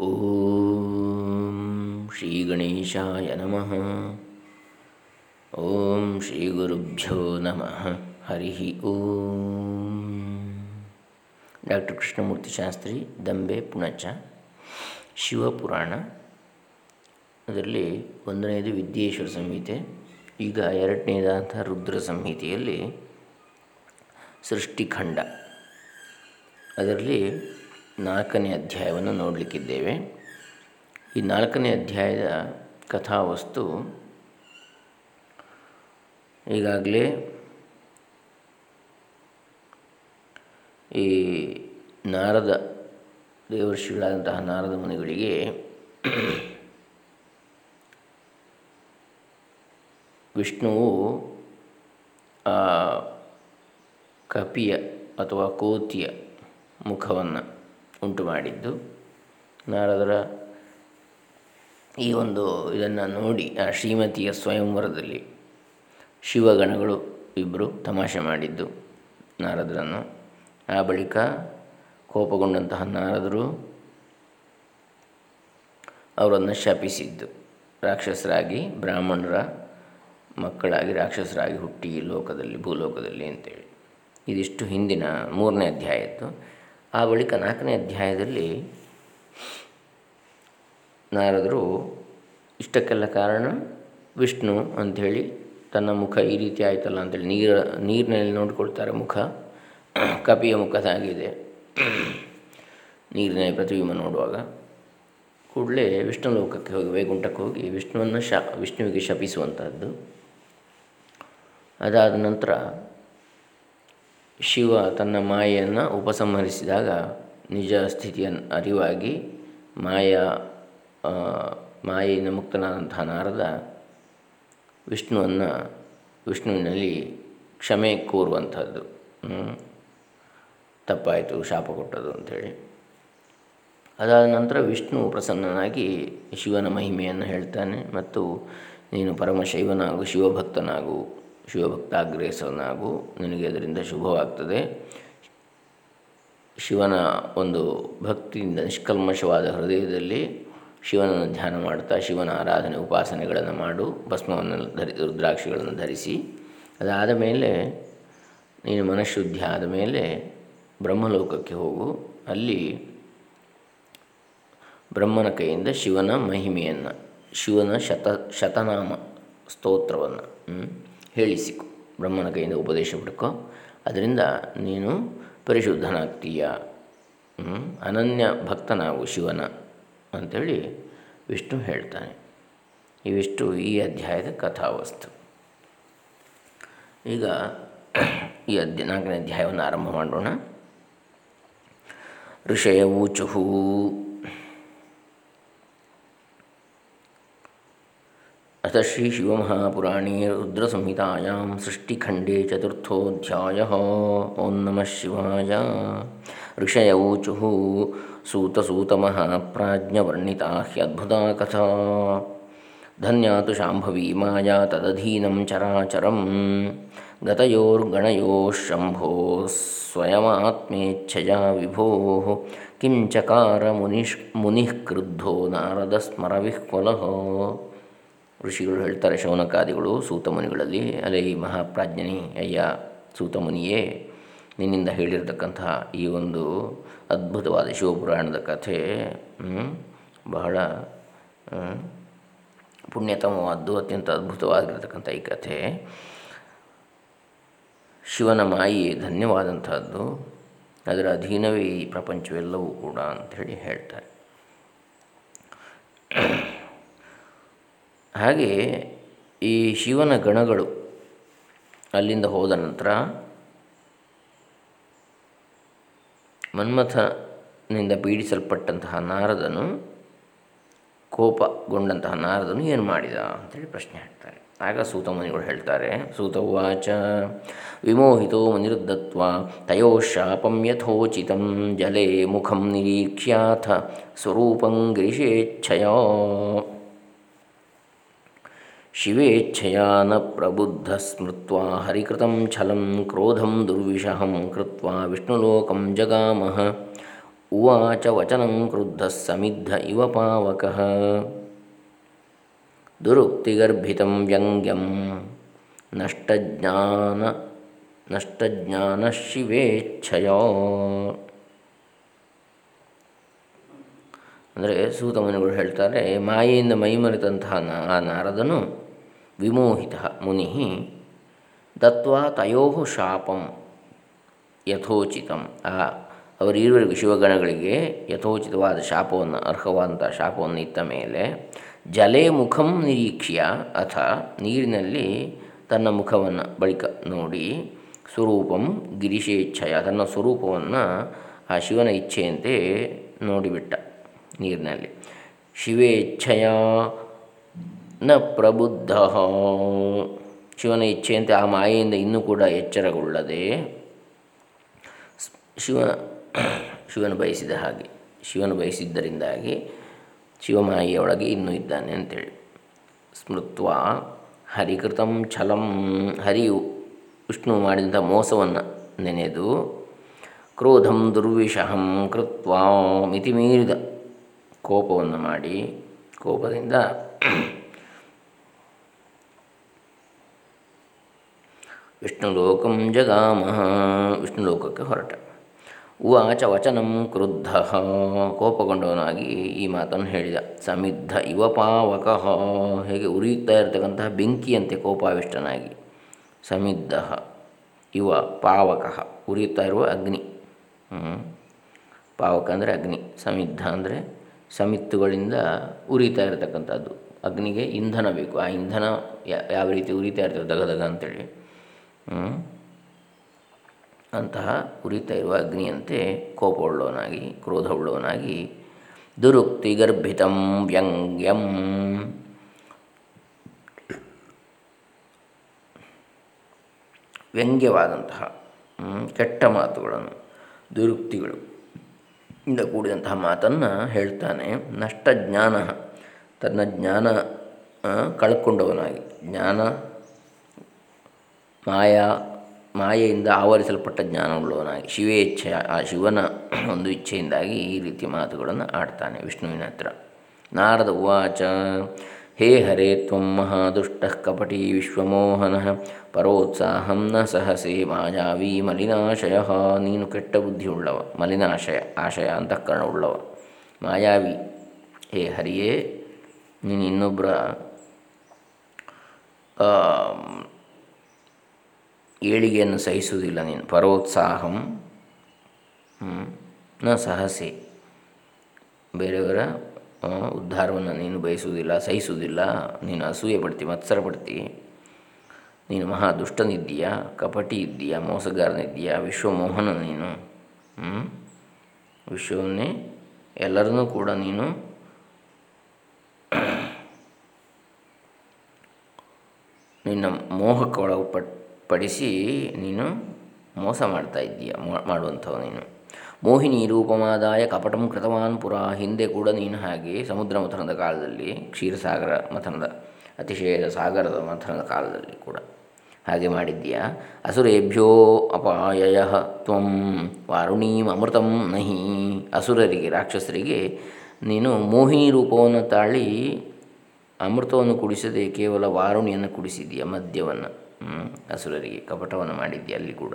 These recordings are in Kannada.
ಓಂ ಶ್ರೀ ಗಣೇಶಾಯ ನಮಃ. ಓಂ ಶ್ರೀ ಗುರುಭ್ಯೋ ನಮಃ. ಹರಿ ಓಂ. ಡಾಕ್ಟರ್ ಕೃಷ್ಣಮೂರ್ತಿ ಶಾಸ್ತ್ರಿ, ದಂಬೆ, ಪುಣಚ, ಶಿವಪುರಾಣ. ಅದರಲ್ಲಿ ಒಂದನೆಯದು ವಿದ್ಯೇಶ್ವರ ಸಂಹಿತೆ, ಈಗ ಎರಡನೇದಾದಂಥ ರುದ್ರ ಸಂಹಿತೆಯಲ್ಲಿ ಸೃಷ್ಟಿಖಂಡ. ಅದರಲ್ಲಿ ನಾಲ್ಕನೇ ಅಧ್ಯಾಯವನ್ನು ನೋಡಲಿಕ್ಕಿದ್ದೇವೆ. ಈ ನಾಲ್ಕನೇ ಅಧ್ಯಾಯದ ಕಥಾವಸ್ತು ಈಗಾಗಲೇ ಈ ನಾರದ ದೇವರ್ಷಿಗಳಾದಂತಹ ನಾರದ ಮುನಿಗಳಿಗೆ ವಿಷ್ಣುವು ಆ ಕಪಿಯ ಅಥವಾ ಕೋತಿಯ ಮುಖವನ್ನು ಉಂಟು ಮಾಡಿದ್ದು. ನಾರದರ ಈ ಒಂದು ಇದನ್ನು ನೋಡಿ ಆ ಶ್ರೀಮತಿಯ ಸ್ವಯಂವರದಲ್ಲಿ ಶಿವಗಣಗಳು ಇಬ್ಬರು ತಮಾಷೆ ಮಾಡಿದ್ದು ನಾರದರನ್ನು. ಆ ಬಳಿಕ ಕೋಪಗೊಂಡಂತಹ ನಾರದರು ಅವರನ್ನು ಶಪಿಸಿದ್ದು. ರಾಕ್ಷಸರಾಗಿ ಬ್ರಾಹ್ಮಣರ ಮಕ್ಕಳಾಗಿ ರಾಕ್ಷಸರಾಗಿ ಹುಟ್ಟಿ ಲೋಕದಲ್ಲಿ, ಭೂಲೋಕದಲ್ಲಿ ಅಂತೇಳಿ. ಇದಿಷ್ಟು ಹಿಂದಿನ ಮೂರನೇ ಅಧ್ಯಾಯದ್ದು. ಆ ಬಳಿಕ ನಾಲ್ಕನೇ ಅಧ್ಯಾಯದಲ್ಲಿ ನಾರದರು, ಇಷ್ಟಕ್ಕೆಲ್ಲ ಕಾರಣ? ವಿಷ್ಣು ಅಂಥೇಳಿ ತನ್ನ ಮುಖ ಈ ರೀತಿ ಆಯಿತಲ್ಲ ಅಂತೇಳಿ ನೀರ, ನೀರಿನಲ್ಲಿ ನೋಡಿಕೊಳ್ತಾರೆ ಮುಖ. ಕಪಿಯ ಮುಖದಾಗಿದೆ ನೀರಿನಲ್ಲಿ ಪ್ರತಿಬಿಂಬ ನೋಡುವಾಗ ಕೂಡಲೇ ವಿಷ್ಣು ಲೋಕಕ್ಕೆ ಹೋಗಿ, ವೈಕುಂಠಕ್ಕೆ ಹೋಗಿ ವಿಷ್ಣುವನ್ನು ಶ, ವಿಷ್ಣುವಿಗೆ ಶಪಿಸುವಂಥದ್ದು ಅದಾದ ನಂತರ ಶಿವ ತನ್ನ ಮಾಯೆಯನ್ನು ಉಪಸಂಹರಿಸಿದಾಗ ನಿಜ ಸ್ಥಿತಿಯನ್ನು ಅರಿವಾಗಿ ಮಾಯ ಮಾಯೆಯಿಂದ ಮುಕ್ತನಾದಂಥ ನಾರದ ವಿಷ್ಣುವನ್ನು ವಿಷ್ಣುವಿನಲ್ಲಿ ಕ್ಷಮೆ ಕೋರುವಂಥದ್ದು. ತಪ್ಪಾಯಿತು, ಶಾಪ ಕೊಟ್ಟದು ಅಂಥೇಳಿ ಅದಾದ ನಂತರ ವಿಷ್ಣು ಪ್ರಸನ್ನನಾಗಿ ಶಿವನ ಮಹಿಮೆಯನ್ನು ಹೇಳ್ತಾನೆ ಮತ್ತು ನೀನು ಪರಮಶೈವನಾಗು, ಶಿವಭಕ್ತನಾಗು ಶಿವಭಕ್ತಾಗ್ರೇಸನಾಗು ನಿನಗೆ ಅದರಿಂದ ಶುಭವಾಗ್ತದೆ. ಶಿವನ ಒಂದು ಭಕ್ತಿಯಿಂದ ನಿಷ್ಕಲ್ಮಶವಾದ ಹೃದಯದಲ್ಲಿ ಶಿವನನ್ನು ಧ್ಯಾನ ಮಾಡ್ತಾ ಶಿವನ ಆರಾಧನೆ ಉಪಾಸನೆಗಳನ್ನು ಮಾಡು. ಭಸ್ಮವನ್ನು ಧರಿ, ರುದ್ರಾಕ್ಷಿಗಳನ್ನು ಧರಿಸಿ. ಅದಾದ ಮೇಲೆ ನೀನು ಮನಃಶುದ್ಧಿ ಆದ ಮೇಲೆ ಬ್ರಹ್ಮಲೋಕಕ್ಕೆ ಹೋಗು. ಅಲ್ಲಿ ಬ್ರಹ್ಮನ ಕೈಯಿಂದ ಶಿವನ ಮಹಿಮೆಯನ್ನು, ಶಿವನ ಶತ, ಶತನಾಮ ಸ್ತೋತ್ರವನ್ನು ಹೇಳಿಸಿಕೊ ಬ್ರಹ್ಮನ ಕೈಯಿಂದ ಉಪದೇಶ ಬಿಡ್ಕೊ ಅದರಿಂದ ನೀನು ಪರಿಶುದ್ಧನಾಗ್ತೀಯ. ಅನನ್ಯ ಭಕ್ತನಾವು ಶಿವನ ಅಂಥೇಳಿ ವಿಷ್ಣು ಹೇಳ್ತಾನೆ. ಇವಿಷ್ಟು ಈ ಅಧ್ಯಾಯದ ಕಥಾವಸ್ತು. ಈಗ ಈ ಅಧ್ಯ, ನಾಲ್ಕನೇ ಅಧ್ಯಾಯವನ್ನು ಆರಂಭ ಮಾಡೋಣ. ಋಷಯ ಊಚುಹು ಅಥ ಶ್ರೀ ಶಿವಮಹಾಪುರಾಣೇ ರುದ್ರಸಂಹಿತಾಯಾಂ ಸೃಷ್ಟಿಖಂಡೇ ಚತುರ್ಥೋಧ್ಯಾಯ ಓಂ ನಮಃ ಶಿವಾಯ ಋಷಯ ಊಚುಃ ಸೂತಸೂತಮಹಾಪ್ರಾಜ್ಞವರ್ಣಿತಾ ಹ್ಯದ್ಭುತಾ ಕಥಾ ಧನ್ಯಾ ತು ಶಾಂಭವೀ ಮಾಯಾ ತದಧೀನಂ ಚರಾಚರಂ ಗತಯೋರ್ಗಣಯೋಶಂಭೋ ಸ್ವಯಮಾತ್ಮೇಚ್ಛಯಾ ವಿಭೋ ಕಿಂಚಕಾರ ಮುನಿಷ್ ಮುನಿಃ ಕ್ರುದ್ಧೋ ನಾರದ ಸ್ಮರವಿಹ್ವಲಃ ಋಷಿಗಳು ಹೇಳ್ತಾರೆ, ಶೌನಕಾದಿಗಳು, ಸೂತಮುನಿಗಳಲ್ಲಿ ಅಲ್ಲೇ ಈ ಮಹಾಪ್ರಾಜ್ಞನಿ, ಅಯ್ಯ ಸೂತಮುನಿಯೇ, ನಿನ್ನಿಂದ ಹೇಳಿರತಕ್ಕಂತಹ ಈ ಒಂದು ಅದ್ಭುತವಾದ ಶಿವಪುರಾಣದ ಕಥೆ ಬಹಳ ಪುಣ್ಯತಮವಾದ್ದು, ಅತ್ಯಂತ ಅದ್ಭುತವಾಗಿರತಕ್ಕಂಥ ಈ ಕಥೆ. ಶಿವನ ಮಾಯಿ ಧನ್ಯವಾದಂಥದ್ದು, ಅದರ ಅಧೀನವೇ ಈ ಪ್ರಪಂಚವೆಲ್ಲವೂ ಕೂಡ ಅಂಥೇಳಿ ಹೇಳ್ತಾರೆ. ಹಾಗೆ ಈ ಶಿವನ ಗಣಗಳು ಅಲ್ಲಿಂದ ಹೋದ ನಂತರ ಮನ್ಮಥನಿಂದ ಪೀಡಿಸಲ್ಪಟ್ಟಂತಹ ನಾರದನು ಕೋಪಗೊಂಡಂತಹ ನಾರದನು ಏನು ಮಾಡಿದ ಅಂತೇಳಿ ಪ್ರಶ್ನೆ ಹಾಕ್ತಾರೆ. ಆಗ ಸೂತ ಮುನಿಗಳು ಹೇಳ್ತಾರೆ ಸೂತವಾಚ ವಿಮೋಹಿತೋ ಮುನಿರುದ್ಧತ್ವ, ತಯೋ ಶಾಪಂ ಯಥೋಚಿತಂ, ಜಲೇ ಮುಖಂ ನಿರೀಕ್ಷ್ಯಾಥ, ಸ್ವರೂಪಂ ಗಿರಿಶೇಚ್ಛಯ. ಶಿವೇಚ್ಛೆಯ ನ ಪ್ರಬುದ್ಧ ಸ್ಮೃತ್ವಾ ಹರಿಕೃತಂ ಛಲಂ ಕ್ರೋಧಂ ದುರ್ವಿಷಹಂ ಕೃತ್ವಾ ವಿಷ್ಣುಲೋಕಂ ಜಗಾಮಹ ಉವಾಚ ವಚನಂ ಕ್ರುದ್ಧ ಸಮಿದ್ಧ ಇವ ಪಾವಕ. ದುರುಕ್ತಿಗರ್ಭಿತಂ ವ್ಯಂಗ್ಯಂ ನಷ್ಟಜ್ಞಾನ ನಷ್ಟಜ್ಞಾನ ಶಿವೇಚ್ಛಯ. ಅಂದರೆ ಸೂತಮುನಿಗಳು ಹೇಳ್ತಾರೆ, ಮಾಯೆಯಿಂದ ಮೈಮರೆತಂತಹ ಆ ನಾರದನು ವಿಮೋಹಿತ ಮುನಿ ದತ್ವಾ ತಯೋ ಶಾಪಂ ಯಥೋಚಿತಂ ಆ ಅವರೀರುವರೆಗೂ ಶಿವಗಣಗಳಿಗೆ ಯಥೋಚಿತವಾದ ಶಾಪವನ್ನು ಅರ್ಹವಾದಂಥ ಶಾಪವನ್ನು ಇತ್ತ ಮೇಲೆ ಜಲೇ ಮುಖಂ ನಿರೀಕ್ಷ್ಯ, ಅಥ ನೀರಿನಲ್ಲಿ ತನ್ನ ಮುಖವನ್ನು ಬಳಿಕ ನೋಡಿ ಸ್ವರೂಪಂ ಗಿರಿಶೇಚ್ಛಯ, ತನ್ನ ಸ್ವರೂಪವನ್ನು ಆ ಶಿವನ ಇಚ್ಛೆಯಂತೆ ನೋಡಿಬಿಟ್ಟ ನೀರಿನಲ್ಲಿ. ಶಿವೇಚ್ಛಯ ನ ಪ್ರಬುದ್ಧ. ಶಿವನ ಇಚ್ಛೆಯಂತೆ ಆ ಮಾಯೆಯಿಂದ ಇನ್ನೂ ಕೂಡ ಎಚ್ಚರಗೊಳ್ಳದೆ ಶಿವ ಶಿವನು ಬಯಸಿದ ಹಾಗೆ, ಶಿವನು ಬಯಸಿದ್ದರಿಂದಾಗಿ ಶಿವಮಾಯಿಯೊಳಗೆ ಇನ್ನೂ ಇದ್ದಾನೆ ಅಂತೇಳಿ. ಸ್ಮೃತ್ವ ಹರಿಕೃತಂ ಛಲಂ. ಹರಿಯು ವಿಷ್ಣು ಮಾಡಿದಂಥ ಮೋಸವನ್ನು ನೆನೆದು ಕ್ರೋಧಂ ದುರ್ವಿಷಹಂ ಕೃತ್ವ ಮಿತಿಮೀರಿದ ಕೋಪವನ್ನು ಮಾಡಿ, ಕೋಪದಿಂದ ವಿಷ್ಣುಲೋಕಂ ಜಗಾಮಹ ವಿಷ್ಣುಲೋಕಕ್ಕೆ ಹೊರಟ. ಉವಾಚ ವಚನಂ ಕ್ರುದ್ಧ. ಕೋಪಗೊಂಡವನಾಗಿ ಈ ಮಾತನ್ನು ಹೇಳಿದ. ಸಮಿದ್ಧ ಇವ ಪಾವಕ. ಹೇಗೆ ಉರಿಯುತ್ತಾ ಇರತಕ್ಕಂತಹ ಬೆಂಕಿಯಂತೆ ಕೋಪಾವಿಷ್ಟನಾಗಿ. ಸಮಿದ್ಧ ಇವ ಪಾವಕ. ಉರಿಯುತ್ತಾ ಇರುವ ಅಗ್ನಿ. ಪಾವಕ ಅಂದರೆ ಅಗ್ನಿ. ಸಮಿದ್ಧ ಅಂದರೆ ಸಮಿತ್ತುಗಳಿಂದ ಉರಿತಾ ಇರತಕ್ಕಂಥದ್ದು. ಅಗ್ನಿಗೆ ಇಂಧನ ಬೇಕು. ಆ ಇಂಧನ ಯಾವ ರೀತಿ ಉರಿತಾ ಇರ್ತದೆ? ದಗ ಅಂತೇಳಿ. ಅಂತಹ ಉರಿತಾ ಇರುವ ಅಗ್ನಿಯಂತೆ ಕೋಪವುಳ್ಳವನಾಗಿ, ಕ್ರೋಧವುಳ್ಳವನಾಗಿ ದುರುಕ್ತಿ ಗರ್ಭಿತಂ ವ್ಯಂಗ್ಯಂ. ವ್ಯಂಗ್ಯವಾದಂತಹ ಕೆಟ್ಟ ಮಾತುಗಳನ್ನು, ದುರುಕ್ತಿಗಳು, ಇಂದ ಕೂಡಿದಂತಹ ಮಾತನ್ನು ಹೇಳ್ತಾನೆ ನಷ್ಟ ಜ್ಞಾನ ತನ್ನ ಜ್ಞಾನ ಕಳ್ಕೊಂಡವನಾಗಿ, ಜ್ಞಾನ ಮಾಯಾ, ಮಾಯೆಯಿಂದ ಆವರಿಸಲ್ಪಟ್ಟ ಜ್ಞಾನವುಳ್ಳವನಾಗಿ ಶಿವೇಚ್ಛೆ ಆ ಶಿವನ ಒಂದು ಇಚ್ಛೆಯಿಂದಾಗಿ ಈ ರೀತಿ ಮಾತುಗಳನ್ನು ಆಡ್ತಾನೆ ವಿಷ್ಣುವಿನ ಹತ್ರ. ನಾರದ ಉವಾಚ, ಹೇ ಹರೇ ತ್ವಂ ಮಹಾದುಷ್ಟ ಕಪಟಿ ವಿಶ್ವಮೋಹನ, ಪರೋತ್ಸಾಹಂ ನ ಸಹಸೆ ಮಾಯಾವಿ ಮಲಿನಾಶಯ, ನೀನು ಕೆಟ್ಟ ಬುದ್ಧಿಯುಳ್ಳವ, ಮಲಿನಾಶಯ, ಆಶಯ, ಅಂತಃಕರಣವುಳ್ಳವ. ಮಾಯಾವಿ, ಹೇ ಹರಿಯೇ, ನೀನು ಇನ್ನೊಬ್ಬರ ಏಳಿಗೆಯನ್ನು ಸಹಿಸುವುದಿಲ್ಲ ನೀನು. ಪರೋತ್ಸಾಹಂ ನ ಸಹಸೆ. ಬೇರೆಯವರ ಉದ್ಧಾರವನ್ನು ನೀನು ಬಯಸುವುದಿಲ್ಲ, ಸಹಿಸುವುದಿಲ್ಲ. ನೀನು ಅಸೂಯೆ ಪಡ್ತಿ ಮತ್ಸರ ಪಡ್ತಿ ನೀನು ಮಹಾ ದುಷ್ಟನಿದ್ದೀಯ ಕಪಟಿ ಇದ್ದೀಯ ಮೋಸಗಾರನಿದ್ದೀಯಾ, ವಿಶ್ವಮೋಹನ ನೀನು. ವಿಶ್ವವನ್ನೇ ಎಲ್ಲರನ್ನೂ ಕೂಡ ನೀನು ನಿನ್ನ ಮೋಹಕ್ಕೆ ಪಡಿಸಿ ನೀನು ಮೋಸ ಮಾಡ್ತಾ ಇದ್ದೀಯ ಮಾಡುವಂಥವು ನೀನು. ಮೋಹಿನಿ ರೂಪಮಾದಾಯ ಕಪಟಂ ಕೃತವಾನ್ ಪುರ, ಹಿಂದೆ ಕೂಡ ನೀನು ಹಾಗೆ ಸಮುದ್ರ ಮಥನದ ಕಾಲದಲ್ಲಿ, ಕ್ಷೀರಸಾಗರ ಮಥನದ, ಅತಿಶಯದ ಸಾಗರದ ಮಥನದ ಕಾಲದಲ್ಲಿ ಕೂಡ ಹಾಗೆ ಮಾಡಿದ್ದೀಯಾ. ಅಸುರೇಭ್ಯೋ ಅಪಾಯಯ ತ್ವಂ ವಾರುಣೀಂ ಅಮೃತಂ ನಹಿ. ಅಸುರರಿಗೆ, ರಾಕ್ಷಸರಿಗೆ ನೀನು ಮೋಹಿನಿ ರೂಪವನ್ನು ತಾಳಿ ಅಮೃತವನ್ನು ಕುಡಿಸದೆ ಕೇವಲ ವಾರುಣಿಯನ್ನು ಕುಡಿಸಿದೀಯ ಮದ್ಯವನ್ನು. ಅಸುರರಿಗೆ ಕಪಟವನ್ನು ಮಾಡಿದ್ದೆ ಅಲ್ಲಿ ಕೂಡ.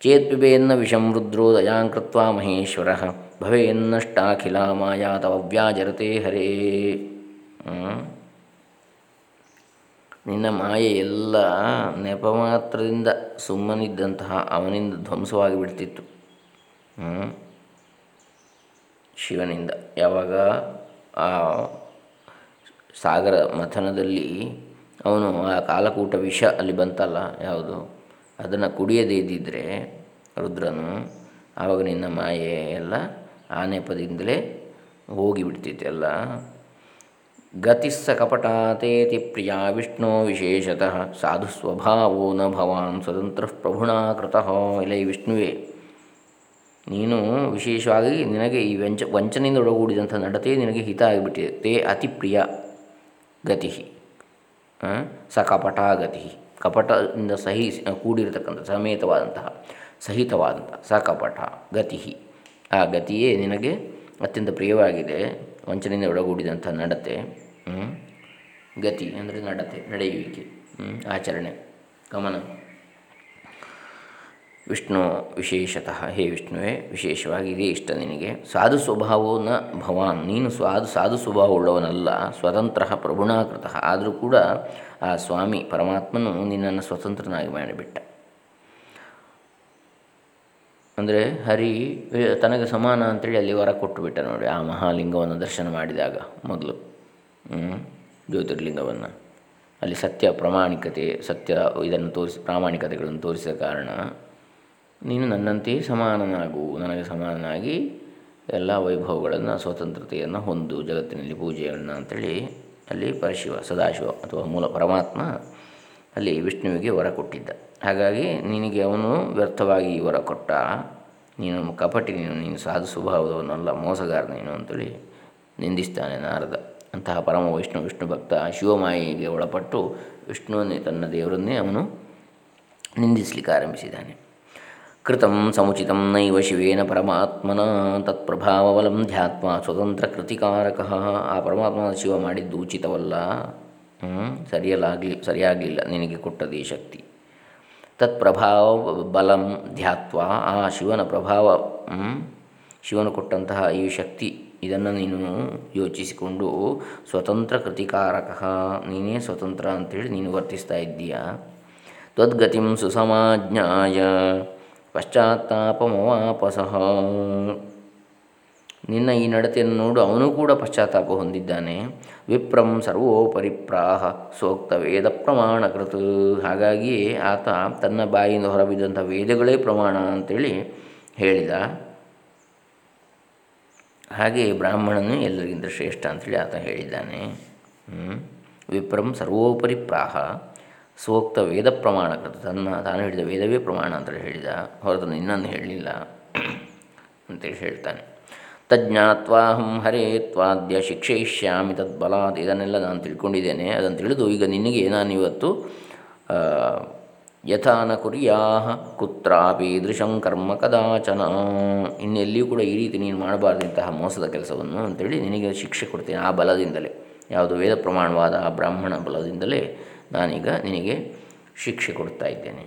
ಚೇತ್ಪಿಬೇನ್ನ ವಿಷಂ ರುದ್ರೋ ದಯಾಂಕೃತ್ವ ಮಹೇಶ್ವರ. ಭವೇನ್ನಷ್ಟಾಖಿಲ ಮಾಯಾ ತವ ವ್ಯಾಜರತೆ ಹರೇ. ನಿನ್ನ ಮಾಯೆ ಎಲ್ಲ ನೆಪ ಮಾತ್ರದಿಂದ ಸುಮ್ಮನಿದ್ದಂತಹ ಅವನಿಂದ ಧ್ವಂಸವಾಗಿ ಬಿಡ್ತಿತ್ತು. ಶಿವನಿಂದ. ಯಾವಾಗ? ಆ ಸಾಗರ ಮಥನದಲ್ಲಿ ಅವನು ಆ ಕಾಲಕೂಟ ವಿಷ ಅಲ್ಲಿ ಬಂತಲ್ಲ ಯಾವುದು? ಅದನ್ನು ಕುಡಿಯದೇ ಇದ್ದಿದ್ದರೆ ರುದ್ರನು, ಆವಾಗ ನಿನ್ನ ಮಾಯೆ ಎಲ್ಲ ಆ ನೆಪದಿಂದಲೇ ಹೋಗಿಬಿಡ್ತಿತ್ತೆಲ್ಲ ಗತಿಸ್ಸ ಕಪಟಾತೇತಿ ಪ್ರಿಯ ವಿಷ್ಣು ವಿಶೇಷತಃ, ಸಾಧು ಸ್ವಭಾವೋ ನ ಭವಾನ್ ಸ್ವತಂತ್ರ ಪ್ರಭುಣಾ ಕೃತಃ ಈ ವಿಷ್ಣುವೇ, ನೀನು ವಿಶೇಷವಾಗಿ ನಿನಗೆ ಈ ವಂಚ, ವಂಚನೆಯಿಂದ ಒಳಗೂಡಿದಂಥ ನಡತೆ ನಿನಗೆ ಹಿತ ಆಗಿಬಿಟ್ಟಿದೆ. ತೇ ಅತಿ ಪ್ರಿಯ ಗತಿ ಸ ಕಪಟಾಗತಿ. ಕಪಟದಿಂದ ಸಹಿ, ಕೂಡಿರತಕ್ಕಂಥ, ಸಮೇತವಾದಂತಹ ಸಹಿತವಾದಂತಹ ಸ ಗತಿ ಆ ಗತಿಯೇ ನಿನಗೆ ಅತ್ಯಂತ ಪ್ರಿಯವಾಗಿದೆ. ವಂಚನೆಯಿಂದ ಒಳಗೂಡಿದಂಥ ನಡತೆ ಗತಿ ಅಂದರೆ ನಡತೆ, ನಡೆಯುವಿಕೆ ಆಚರಣೆ. ಗಮನ. ವಿಷ್ಣು ವಿಶೇಷತಃ, ಹೇ ವಿಷ್ಣುವೇ, ವಿಶೇಷವಾಗಿ ಇದೇ ಇಷ್ಟ ನಿನಗೆ. ಸಾಧು ಸ್ವಭಾವೋ ನ ಭವಾನ್. ನೀನು ಸ್ವಾದು ಸಾಧು ಸ್ವಭಾವವುಳ್ಳವನಲ್ಲ, ಸ್ವತಂತ್ರ ಪ್ರಭುಣಾಕೃತ. ಆದರೂ ಕೂಡ ಆ ಸ್ವಾಮಿ ಪರಮಾತ್ಮನು ನಿನ್ನನ್ನು ಸ್ವತಂತ್ರನಾಗಿ ಮಾಡಿಬಿಟ್ಟ. ಅಂದರೆ ಹರಿ ತನಗೆ ಸಮಾನ ಅಂತೇಳಿ ಅಲ್ಲಿ ವರ ಕೊಟ್ಟುಬಿಟ್ಟ ನೋಡಿ, ಆ ಮಹಾಲಿಂಗವನ್ನು ದರ್ಶನ ಮಾಡಿದಾಗ ಮೊದಲು. ಜ್ಯೋತಿರ್ಲಿಂಗವನ್ನು. ಅಲ್ಲಿ ಸತ್ಯ ಪ್ರಾಮಾಣಿಕತೆ, ಸತ್ಯ ಇದನ್ನು ತೋರಿಸಿ, ಪ್ರಾಮಾಣಿಕತೆಗಳನ್ನು ತೋರಿಸಿದ ಕಾರಣ ನೀನು ನನ್ನಂತೆಯೇ ಸಮಾನನಾಗು. ನನಗೆ ಸಮಾನನಾಗಿ ಎಲ್ಲ ವೈಭವಗಳನ್ನು, ಸ್ವತಂತ್ರತೆಯನ್ನು ಹೊಂದು ಜಗತ್ತಿನಲ್ಲಿ ಪೂಜೆಯನ್ನು ಅಂಥೇಳಿ ಅಲ್ಲಿ ಪರಶಿವ, ಸದಾಶಿವ ಅಥವಾ ಮೂಲ ಪರಮಾತ್ಮ ಅಲ್ಲಿ ವಿಷ್ಣುವಿಗೆ ವರ ಕೊಟ್ಟಿದ್ದ. ಹಾಗಾಗಿ ನಿನಗೆ ಅವನು ವ್ಯರ್ಥವಾಗಿ ವರ ಕೊಟ್ಟ. ನೀನು ಕಪಟಿ, ನೀನು ನೀನು ಸಾಧು ಸ್ವಭಾವದವನಲ್ಲ, ಮೋಸಗಾರ ನೀನು ಅಂತೇಳಿ ನಿಂದಿಸ್ತಾನೆ ನಾರದ. ಅಂತಹ ಪರಮ ವಿಷ್ಣು ವಿಷ್ಣು ಭಕ್ತ ಶಿವಮಾಯಿಗೆ ಒಳಪಟ್ಟು ವಿಷ್ಣುವನ್ನೇ ತನ್ನ ದೇವರನ್ನೇ ಅವನು ನಿಂದಿಸಲಿಕ್ಕೆ ಆರಂಭಿಸಿದ್ದಾನೆ. ಕೃತಂ ಸಮುಚಿತಂ ನೈವ ಶಿವೇನ ಪರಮಾತ್ಮನ ತತ್ಪ್ರಭಾವಲಂ ಧ್ಯಾತ್ಮ ಸ್ವತಂತ್ರ ಕೃತಿಕಾರಕ ಆ ಪರಮಾತ್ಮ ಶಿವ ಮಾಡಿದ್ದು ಉಚಿತವಲ್ಲ? ಸರಿಯಲಾಗಲಿ, ಸರಿಯಾಗಲಿಲ್ಲ. ನಿನಗೆ ಕೊಟ್ಟದೇ ಶಕ್ತಿ. ತತ್ಪ್ರಭಾವ ಬಲಂ ಧ್ಯಾತ್ವ, ಆ ಶಿವನ ಪ್ರಭಾವ ಶಿವನು ಕೊಟ್ಟಂತಹ ಈ ಶಕ್ತಿ, ಇದನ್ನು ನೀನು ಯೋಚಿಸಿಕೊಂಡು ಸ್ವತಂತ್ರ ಕೃತಿಕಾರಕ ನೀನೇ ಸ್ವತಂತ್ರ ಅಂತೇಳಿ ನೀನು ವರ್ತಿಸ್ತಾ ಇದ್ದೀಯ? ತ್ವದ್ಗತಿಂ ಸುಸಮಾಜ್ಞಾಯ. ಪಶ್ಚಾತ್ತಾಪಮವಾಪಸಃ. ನಿನ್ನ ಈ ನಡತೆಯನ್ನು ನೋಡು, ಅವನು ಕೂಡ ಪಶ್ಚಾತ್ತಾಪ ಹೊಂದಿದ್ದಾನೆ. ವಿಪ್ರಂ ಸರ್ವೋಪರಿಪ್ರಾಹ, ಸೋಕ್ತ ವೇದ ಪ್ರಮಾಣಕೃತ. ಹಾಗಾಗಿ ಆತ ತನ್ನ ಬಾಯಿಂದ ಹೊರಬಿದ್ದಂಥ ವೇದಗಳೇ ಪ್ರಮಾಣ ಅಂತೇಳಿ ಹೇಳಿದ. ಹಾಗೆ ಬ್ರಾಹ್ಮಣನು ಎಲ್ಲರಿಗಿಂತ ಶ್ರೇಷ್ಠ ಅಂತೇಳಿ ಆತ ಹೇಳಿದ್ದಾನೆ. ವಿಪ್ರಂ ಸರ್ವೋಪರಿ ಪ್ರಾಹ ಸ್ವೋಕ್ತ ವೇದ ಪ್ರಮಾಣ ತನ್ನ ತಾನು ಹೇಳಿದ ವೇದವೇ ಪ್ರಮಾಣ ಅಂತ ಹೇಳಿದ, ಹೊರತು ಇನ್ನೊಂದು ಹೇಳಲಿಲ್ಲ ಅಂತೇಳಿ ಹೇಳ್ತಾನೆ. ತಜ್ಞಾತ್ವಾಹಂ ಹರೇ ತ್ವಾದ್ಯ ಶಿಕ್ಷಯಿಷ್ಯಾಮಿ ತದ್ಬಲಾತ್ ಇದನ್ನೆಲ್ಲ ನಾನು ತಿಳ್ಕೊಂಡಿದ್ದೇನೆ. ಅದನ್ನು ತಿಳಿದು ಈಗ ನಿನಗೆ ನಾನು ಇವತ್ತು ಯಥಾನ ಕುರಿಯಾ ಕುತ್ರಾಪಿ ದೃಶಂ ಕರ್ಮ ಕದಾಚನ. ಇನ್ನೆಲ್ಲಿಯೂ ಕೂಡ ಈ ರೀತಿ ನೀನು ಮಾಡಬಾರ್ದಂತಹ ಮೋಸದ ಕೆಲಸವನ್ನು ಅಂತೇಳಿ ನಿನಗೆ ಶಿಕ್ಷೆ ಕೊಡ್ತೇನೆ ಆ ಬಲದಿಂದಲೇ. ಯಾವುದು ವೇದ ಪ್ರಮಾಣವಾದ ಆ ಬ್ರಾಹ್ಮಣ ಬಲದಿಂದಲೇ ನಾನೀಗ ನಿನಗೆ ಶಿಕ್ಷೆ ಕೊಡ್ತಾ ಇದ್ದೇನೆ.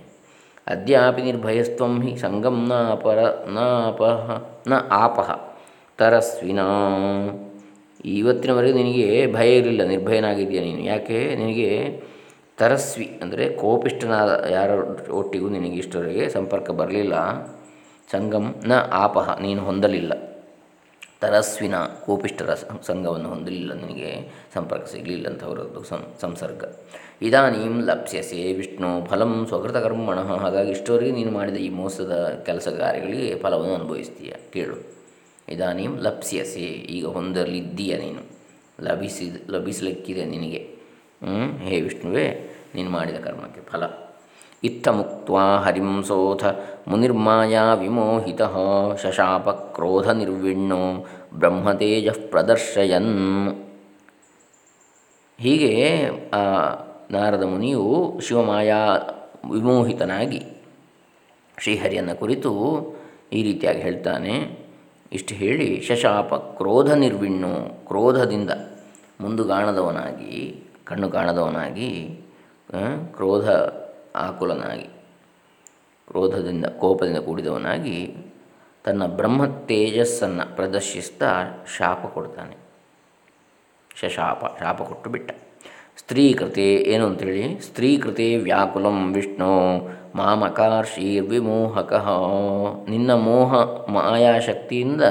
ಅದ್ಯಾಪಿ ನಿರ್ಭಯಸ್ತ್ವಂ ಹಿ ಸಂಗಂ ನ ಅಪರ ನ ಅಪಹ ನ ಆಪಹ ತರಸ್ವಿನ. ಇವತ್ತಿನವರೆಗೆ ನಿನಗೆ ಭಯ ಇರಲಿಲ್ಲ ನಿರ್ಭಯನಾಗಿದೆಯಾ ನೀನು. ಯಾಕೆ? ನಿನಗೆ ತರಸ್ವಿ ಅಂದರೆ ಕೋಪಿಷ್ಟನಾದ ಯಾರ ಒಟ್ಟಿಗೂ ನಿನಗೆ ಇಷ್ಟವರೆಗೆ ಸಂಪರ್ಕ ಬರಲಿಲ್ಲ. ಸಂಗಮ್ನ ಆಪಹ ನೀನು ಹೊಂದಲಿಲ್ಲ. ತರಸ್ವಿನ ಕೋಪಿಷ್ಟರ ಸಂಘವನ್ನು ಹೊಂದಲಿಲ್ಲ, ನಿನಗೆ ಸಂಪರ್ಕ ಸಿಗಲಿಲ್ಲ ಅಂತ ಅವರದ್ದು ಸಂ, ಸಂಸರ್ಗ. ಇದಾನೀಂ ಲಪ್ಸ್ಯಸೆ ವಿಷ್ಣು ಫಲಂ ಸ್ವಕೃತ ಕರ್ಮಣ ಹಾಗಾಗಿ ಇಷ್ಟೋರಿಗೆ ನೀನು ಮಾಡಿದ ಈ ಮೋಸದ ಕೆಲಸ ಕಾರ್ಯಗಳಿಗೆ ಫಲವನ್ನು ಅನುಭವಿಸ್ತೀಯ. ಕೇಳು. ಇದಾನೀಂ ಲಪ್ಸ್ಯಸೆ, ಈಗ ಹೊಂದಲಿದ್ದೀಯ ನೀನು. ಲಭಿಸಿದ ಲಭಿಸಲಿಕ್ಕಿದೆ ನಿನಗೆ. ಹೇ ವಿಷ್ಣುವೇ, ನೀನು ಮಾಡಿದ ಕರ್ಮಕ್ಕೆ ಫಲ. ಇತ್ತ ಮುಕ್ತ ಹರಿಂಸೋಥ ಮುನಿರ್ಮಾಯಾ ವಿಮೋಹಿತ ಶಶಾಪ ಕ್ರೋಧ ನಿರ್ವಿಣ್ಣೋ ಬ್ರಹ್ಮತೇಜ ಪ್ರದರ್ಶಯನ್. ಹೀಗೆ ನಾರದ ಮುನಿಯು ಶಿವಮಾಯಾ ವಿಮೋಹಿತನಾಗಿ ಶ್ರೀಹರಿಯನ್ನು ಕುರಿತು ಈ ರೀತಿಯಾಗಿ ಹೇಳ್ತಾನೆ. ಇಷ್ಟು ಹೇಳಿ ಶಶಾಪ ಕ್ರೋಧ ನಿರ್ವಿಣ್ಣು, ಕ್ರೋಧದಿಂದ ಮುಂದುಗಾಣದವನಾಗಿ ಕಣ್ಣು ಕಾಣದವನಾಗಿ ಕ್ರೋಧ ಆಕುಲನಾಗಿ, ಕ್ರೋಧದಿಂದ ಕೋಪದಿಂದ ಕೂಡಿದವನಾಗಿ ತನ್ನ ಬ್ರಹ್ಮ ತೇಜಸ್ಸನ್ನು ಪ್ರದರ್ಶಿಸ್ತಾ ಶಾಪ ಕೊಡ್ತಾನೆ. ಶಶಾಪ, ಶಾಪ ಕೊಟ್ಟು ಬಿಟ್ಟ. ಸ್ತ್ರೀಕೃತೆ ಏನು ಅಂತೇಳಿ? ಸ್ತ್ರೀಕೃತೆ ವ್ಯಾಕುಲಂ ವಿಷ್ಣು ಮಾಮಕಾರ್ಷೀರ್ವಿಮೋಹಕ ನಿನ್ನ ಮೋಹ ಮಾಯಾಶಕ್ತಿಯಿಂದ,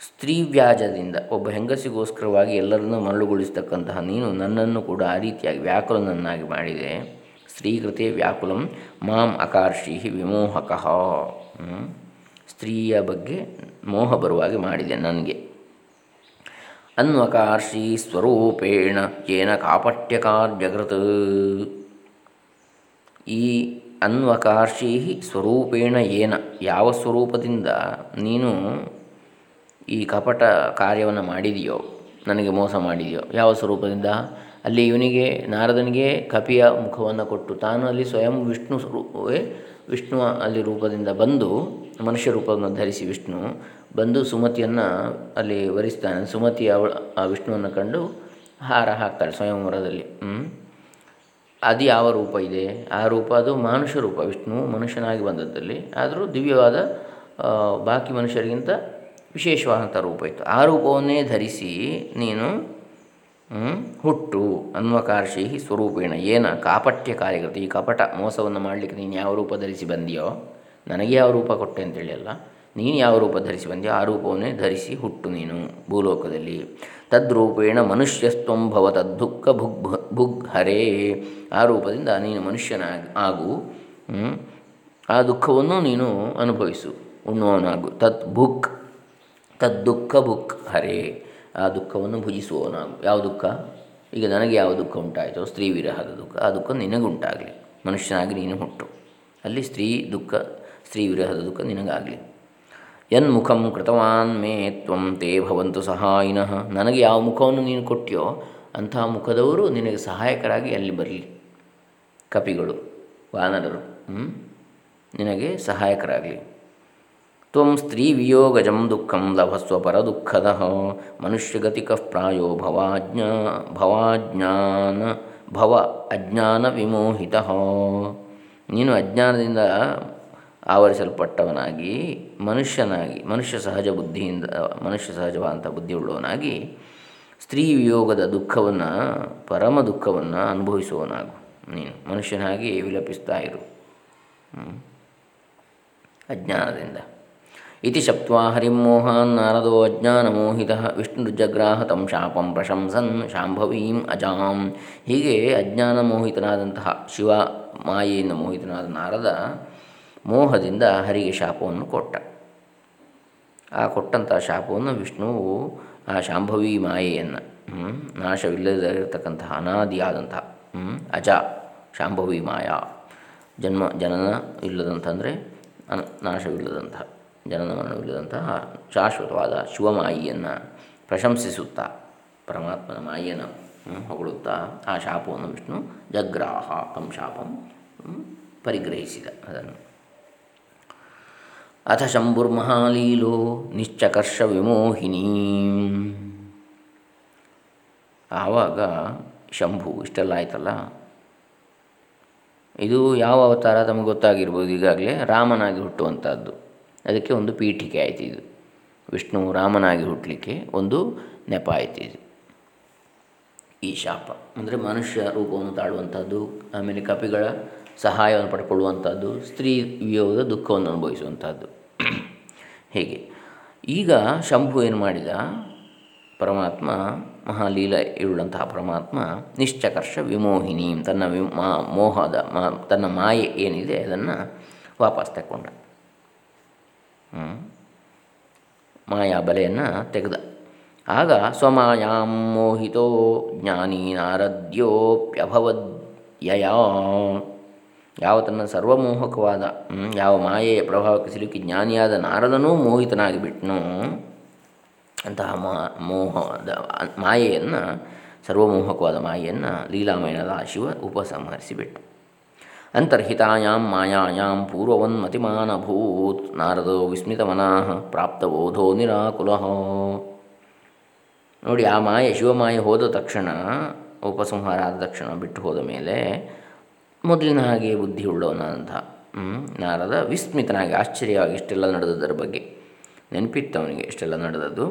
ಸ್ತ್ರೀ ವ್ಯಾಜದಿಂದ ಒಬ್ಬ ಹೆಂಗಸಿಗೋಸ್ಕರವಾಗಿ ಎಲ್ಲರನ್ನೂ ಮರಳುಗೊಳಿಸ್ತಕ್ಕಂತಹ ನೀನು ನನ್ನನ್ನು ಕೂಡ ಆ ರೀತಿಯಾಗಿ ವ್ಯಾಕುಲನನ್ನಾಗಿ ಮಾಡಿದೆ. ಸ್ತ್ರೀಕೃತೆ ವ್ಯಾಕುಲಂ ಮಾಂ ಅಕಾರ್ಷಿ ವಿಮೋಹಕ ಸ್ತ್ರೀಯ ಬಗ್ಗೆ ಮೋಹ ಬರುವಾಗಿ ಮಾಡಿದೆ ನನಗೆ. ಅನ್ವಕಾರ್ಷಿ ಸ್ವರೂಪೇಣ ಏನ ಕಾಪಟ್ಯಕಾರ್ಯಕೃತ. ಈ ಅನ್ವಕಾರ್ಷಿ ಸ್ವರೂಪೇಣ ಏನ ಯಾವ ಸ್ವರೂಪದಿಂದ ನೀನು ಈ ಕಪಟ ಕಾರ್ಯವನ್ನು ಮಾಡಿದೆಯೋ, ನನಗೆ ಮೋಸ ಮಾಡಿದೆಯೋ, ಯಾವ ಸ್ವರೂಪದಿಂದ? ಅಲ್ಲಿ ಇವನಿಗೆ ನಾರದನಿಗೆ ಕಪಿಯ ಮುಖವನ್ನು ಕೊಟ್ಟು ತಾನು ಅಲ್ಲಿ ಸ್ವಯಂ ವಿಷ್ಣು ಸ್ವರೂಪವೇ ವಿಷ್ಣು ಅಲ್ಲಿ ರೂಪದಿಂದ ಬಂದು ಮನುಷ್ಯ ರೂಪವನ್ನು ಧರಿಸಿ ವಿಷ್ಣು ಬಂದು ಸುಮತಿಯನ್ನು ಅಲ್ಲಿ ವರಿಸ್ತಾನೆ. ಸುಮತಿ ಅವಳ, ಆ ವಿಷ್ಣುವನ್ನು ಕಂಡು ಹಾರ ಹಾಕ್ತಾಳೆ ಸ್ವಯಂವರದಲ್ಲಿ ಅದು ಯಾವ ರೂಪ ಇದೆ? ಆ ರೂಪ ಅದು ಮಾನುಷ್ಯ ರೂಪ. ವಿಷ್ಣು ಮನುಷ್ಯನಾಗಿ ಬಂದದ್ದಲ್ಲಿ ಆದರೂ ದಿವ್ಯವಾದ ಬಾಕಿ ಮನುಷ್ಯರಿಗಿಂತ ವಿಶೇಷವಾದಂಥ ರೂಪ ಇತ್ತು. ಆ ರೂಪವನ್ನೇ ಧರಿಸಿ ನೀನು ಹುಟ್ಟು ಅನ್ವಕಾರ್ಷಿ ಸ್ವರೂಪೇಣ. ಏನ ಕಾಪಟ್ಯ ಕಾರ್ಯಕೃತಿ. ಈ ಕಪಟ ಮೋಸವನ್ನು ಮಾಡಲಿಕ್ಕೆ ನೀನು ಯಾವ ರೂಪ ಧರಿಸಿ ಬಂದಿಯೋ, ನನಗೆ ಯಾವ ರೂಪ ಕೊಟ್ಟೆ ಅಂತೇಳಿ ಅಲ್ಲ, ನೀನು ಯಾವ ರೂಪ ಧರಿಸಿ ಬಂದಿಯೋ ಆ ರೂಪವನ್ನೇ ಧರಿಸಿ ಹುಟ್ಟು ನೀನು ಭೂಲೋಕದಲ್ಲಿ. ತದ್ರೂಪೇಣ ಮನುಷ್ಯಸ್ತ್ವಂ ಭವ ತದ್ದುಃಖ ಭುಗ್ ಭುಗ್ ಹರೇ. ಆ ರೂಪದಿಂದ ನೀನು ಮನುಷ್ಯನಾಗಿ, ಆಗು ಆ ದುಃಖವನ್ನು ನೀನು ಅನುಭವಿಸು, ಉಣ್ಣುವವನಾಗು. ತತ್ ಭುಕ್ ತದ್ದುಃಖ ಭುಕ್ ಹರೇ. ಆ ದುಃಖವನ್ನು ಭುಜಿಸುವವನಾಗು ಯಾವ ದುಃಖ? ಈಗ ನನಗೆ ಯಾವ ದುಃಖ ಉಂಟಾಯಿತೋ, ಸ್ತ್ರೀ ವಿರಹದ ದುಃಖ, ಆ ದುಃಖ ನಿನಗುಂಟಾಗಲಿ. ಮನುಷ್ಯನಾಗಿ ನೀನು ಹುಟ್ಟು ಅಲ್ಲಿ ಸ್ತ್ರೀ ದುಃಖ, ಸ್ತ್ರೀ ವಿರಹದ ದುಃಖ ನಿನಗಾಗಲಿ. ಯನ್ಮುಖಂ ಕೃತವಾನ್ ಮೇ ತ್ವಂ ತೇ ಭವಂತು ಸಹಾಯಿನಃ. ನನಗೆ ಯಾವ ಮುಖವನ್ನು ನೀನು ಕೊಟ್ಟಿಯೋ ಅಂತಹ ಮುಖದವರು ನಿನಗೆ ಸಹಾಯಕರಾಗಿ ಅಲ್ಲಿ ಬರಲಿ. ಕಪಿಗಳು, ವಾನರರು ನಿನಗೆ ಸಹಾಯಕರಾಗಲಿ. ತ್ವಂ ಸ್ತ್ರೀ ವಿಯೋಗಜಂ ದುಃಖಂ ಲಭಸ್ವ ಪರದುಃಖದ ಮನುಷ್ಯಗತಿ ಮನುಷ್ಯಗತಿಕ ಪ್ರಾಯೋ ಭವಾಜ್ಞಾ ಭವಾಜ್ಞಾನ ಭವ ಅಜ್ಞಾನ ವಿಮೋಹಿತ ನೀನು ಅಜ್ಞಾನದಿಂದ ಆವರಿಸಲ್ಪಟ್ಟವನಾಗಿ, ಮನುಷ್ಯನಾಗಿ, ಮನುಷ್ಯ ಸಹಜ ಬುದ್ಧಿಯಿಂದ, ಮನುಷ್ಯ ಸಹಜವಾದಂಥ ಬುದ್ಧಿಯುಳ್ಳವನಾಗಿ ಸ್ತ್ರೀ ವಿಯೋಗದ ದುಃಖವನ್ನು, ಪರಮ ದುಃಖವನ್ನು ಅನುಭವಿಸುವವನಾಗು. ನೀನು ಮನುಷ್ಯನಾಗಿ ವಿಲಪಿಸ್ತಾ ಇರು. ಅಜ್ಞಾನದಿಂದ. ಇತಿ ಶಪ್ವಾ ಹರಿಮೋಹಾನ್ ನಾರದೋ ಅಜ್ಞಾನಮೋಹಿತ ವಿಷ್ಣುರ್ಜಗ್ರಾಹ ತಂ ಶಾಪಂ ಪ್ರಶಂಸನ್ ಶಾಂಭವೀಂ ಅಜಾಂ ಹೀಗೆ ಅಜ್ಞಾನ ಮೋಹಿತನಾದಂತಹ ಶಿವ ಮಾಯೆಯಿಂದ ಮೋಹಿತನಾದ ನಾರದ ಮೋಹದಿಂದ ಹರಿಗೆ ಶಾಪವನ್ನು ಕೊಟ್ಟ. ಆ ಕೊಟ್ಟಂಥ ಶಾಪವನ್ನು ವಿಷ್ಣುವು ಆ ಶಾಂಭವಿ ಮಾಯೆಯನ್ನು ನಾಶವಿಲ್ಲದಿರತಕ್ಕಂತಹ ಅನಾದಿಯಾದಂತಹ ಅಜ ಶಾಂಭವಿ ಮಾಯಾ, ಜನ್ಮ ಜನನ ಇಲ್ಲದಂತಂದರೆ ನಾಶವಿಲ್ಲದಂತಹ ಜನನ ಮರಣವಿಲ್ಲದಂತಹ ಶಾಶ್ವತವಾದ ಶಿವಮಾಯಿಯನ್ನು ಪ್ರಶಂಸಿಸುತ್ತಾ ಪರಮಾತ್ಮನ ಮಾಯಿಯನ್ನು ಹೊಗಳುತ್ತಾ ಆ ಶಾಪವನ್ನು ವಿಷ್ಣು ಜಗ್ರಾಹ ತಂ ಶಾಪಂ ಪರಿಗ್ರಹಿಸಿದ ಅದನ್ನು. ಅಥ ಶಂಭುರ್ಮಹಾಲೀಲೋ ನಿಶ್ಚಕರ್ಷ ವಿಮೋಹಿನಿ. ಆವಾಗ ಶಂಭು, ಇಷ್ಟೆಲ್ಲ ಆಯ್ತಲ್ಲ? ಇದು ಯಾವ ಅವತಾರ? ತಮಗೆ ಗೊತ್ತಾಗಿರ್ಬೋದು ಈಗಾಗಲೇ ರಾಮನಾಗಿ ಹುಟ್ಟುವಂಥದ್ದು ಅದಕ್ಕೆ ಒಂದು ಪೀಠಿಕೆ ಆಯಿತು ಇದು. ವಿಷ್ಣು ರಾಮನಾಗಿ ಹುಟ್ಟಲಿಕ್ಕೆ ಒಂದು ನೆಪ ಆಯಿತು ಇದು. ಈ ಶಾಪ. ಅಂದರೆ ಮನುಷ್ಯ ರೂಪವನ್ನು ತಾಳುವಂಥದ್ದು, ಆಮೇಲೆ ಕಪಿಗಳ ಸಹಾಯವನ್ನು ಪಡ್ಕೊಳ್ಳುವಂಥದ್ದು, ಸ್ತ್ರೀ ವಿಯೋಗದ ದುಃಖವನ್ನು ಅನುಭವಿಸುವಂಥದ್ದು. ಹೀಗೆ. ಈಗ ಶಂಭು ಏನು ಮಾಡಿದ? ಪರಮಾತ್ಮ ಮಹಾಲೀಲ ಇರುಳಂತಹ ಪರಮಾತ್ಮ ನಿಶ್ಚಕರ್ಷ ವಿಮೋಹಿನಿ, ತನ್ನ ವಿಮ, ಮೋಹದ ಮಾ, ತನ್ನ ಮಾಯೆ ಏನಿದೆ ಅದನ್ನು ವಾಪಸ್ ತಗೊಂಡ ಮಾಯಾ ಬಲೆಯನ್ನು ತೆಗೆದ. ಆಗ ಸ್ವಮಾಯಾಂ ಮೋಹಿತೋ ಜ್ಞಾನಿ ನಾರದ್ಯೋಪ್ಯಭವದ್ಯಯಾ ಯಾವ ತನ್ನ ಸರ್ವಮೋಹಕವಾದ ಯಾವ ಮಾಯೆಯ ಪ್ರಭಾವಕ್ಕೆ ಸಿಲುಕಿ ಜ್ಞಾನಿಯಾದ ನಾರದನೂ ಮೋಹಿತನಾಗಿ ಬಿಟ್ಟನು ಅಂತಹ ಮೋಹದ ಮಾಯೆಯನ್ನು, ಸರ್ವಮೋಹಕವಾದ ಮಾಯೆಯನ್ನು ಲೀಲಾಮಯನಾದ ಶಿವ ಉಪಸಂಹರಿಸಿಬಿಟ್ಟು ಅಂತರ್ಹಿತಾಯಾಂ ಮಾಯಾಯಾಂ ಪೂರ್ವವನ್ಮತಿಮಾನಭೂತ್ ನಾರದೋ ವಿಸ್ಮಿತಮನಃ ಪ್ರಾಪ್ತಬೋಧೋ ನಿರಾಕುಲ. ನೋಡಿ, ಆ ಮಾಯೆ, ಶಿವಮಾಯೆ ಹೋದ ತಕ್ಷಣ, ಉಪಸಂಹಾರ ಆದ ತಕ್ಷಣ ಬಿಟ್ಟು ಹೋದ ಮೇಲೆ ಮೊದಲಿನ ಹಾಗೆ ಬುದ್ಧಿ ಉಳ್ಳವನಾದಂಥ ನಾರದ ವಿಸ್ಮಿತನಾಗಿ ಆಶ್ಚರ್ಯವಾಗಿ ಇಷ್ಟೆಲ್ಲ ನಡೆದದರ ಬಗ್ಗೆ ನೆನಪಿತ್ತು ಅವನಿಗೆ ಇಷ್ಟೆಲ್ಲ ನಡೆದದ್ದು.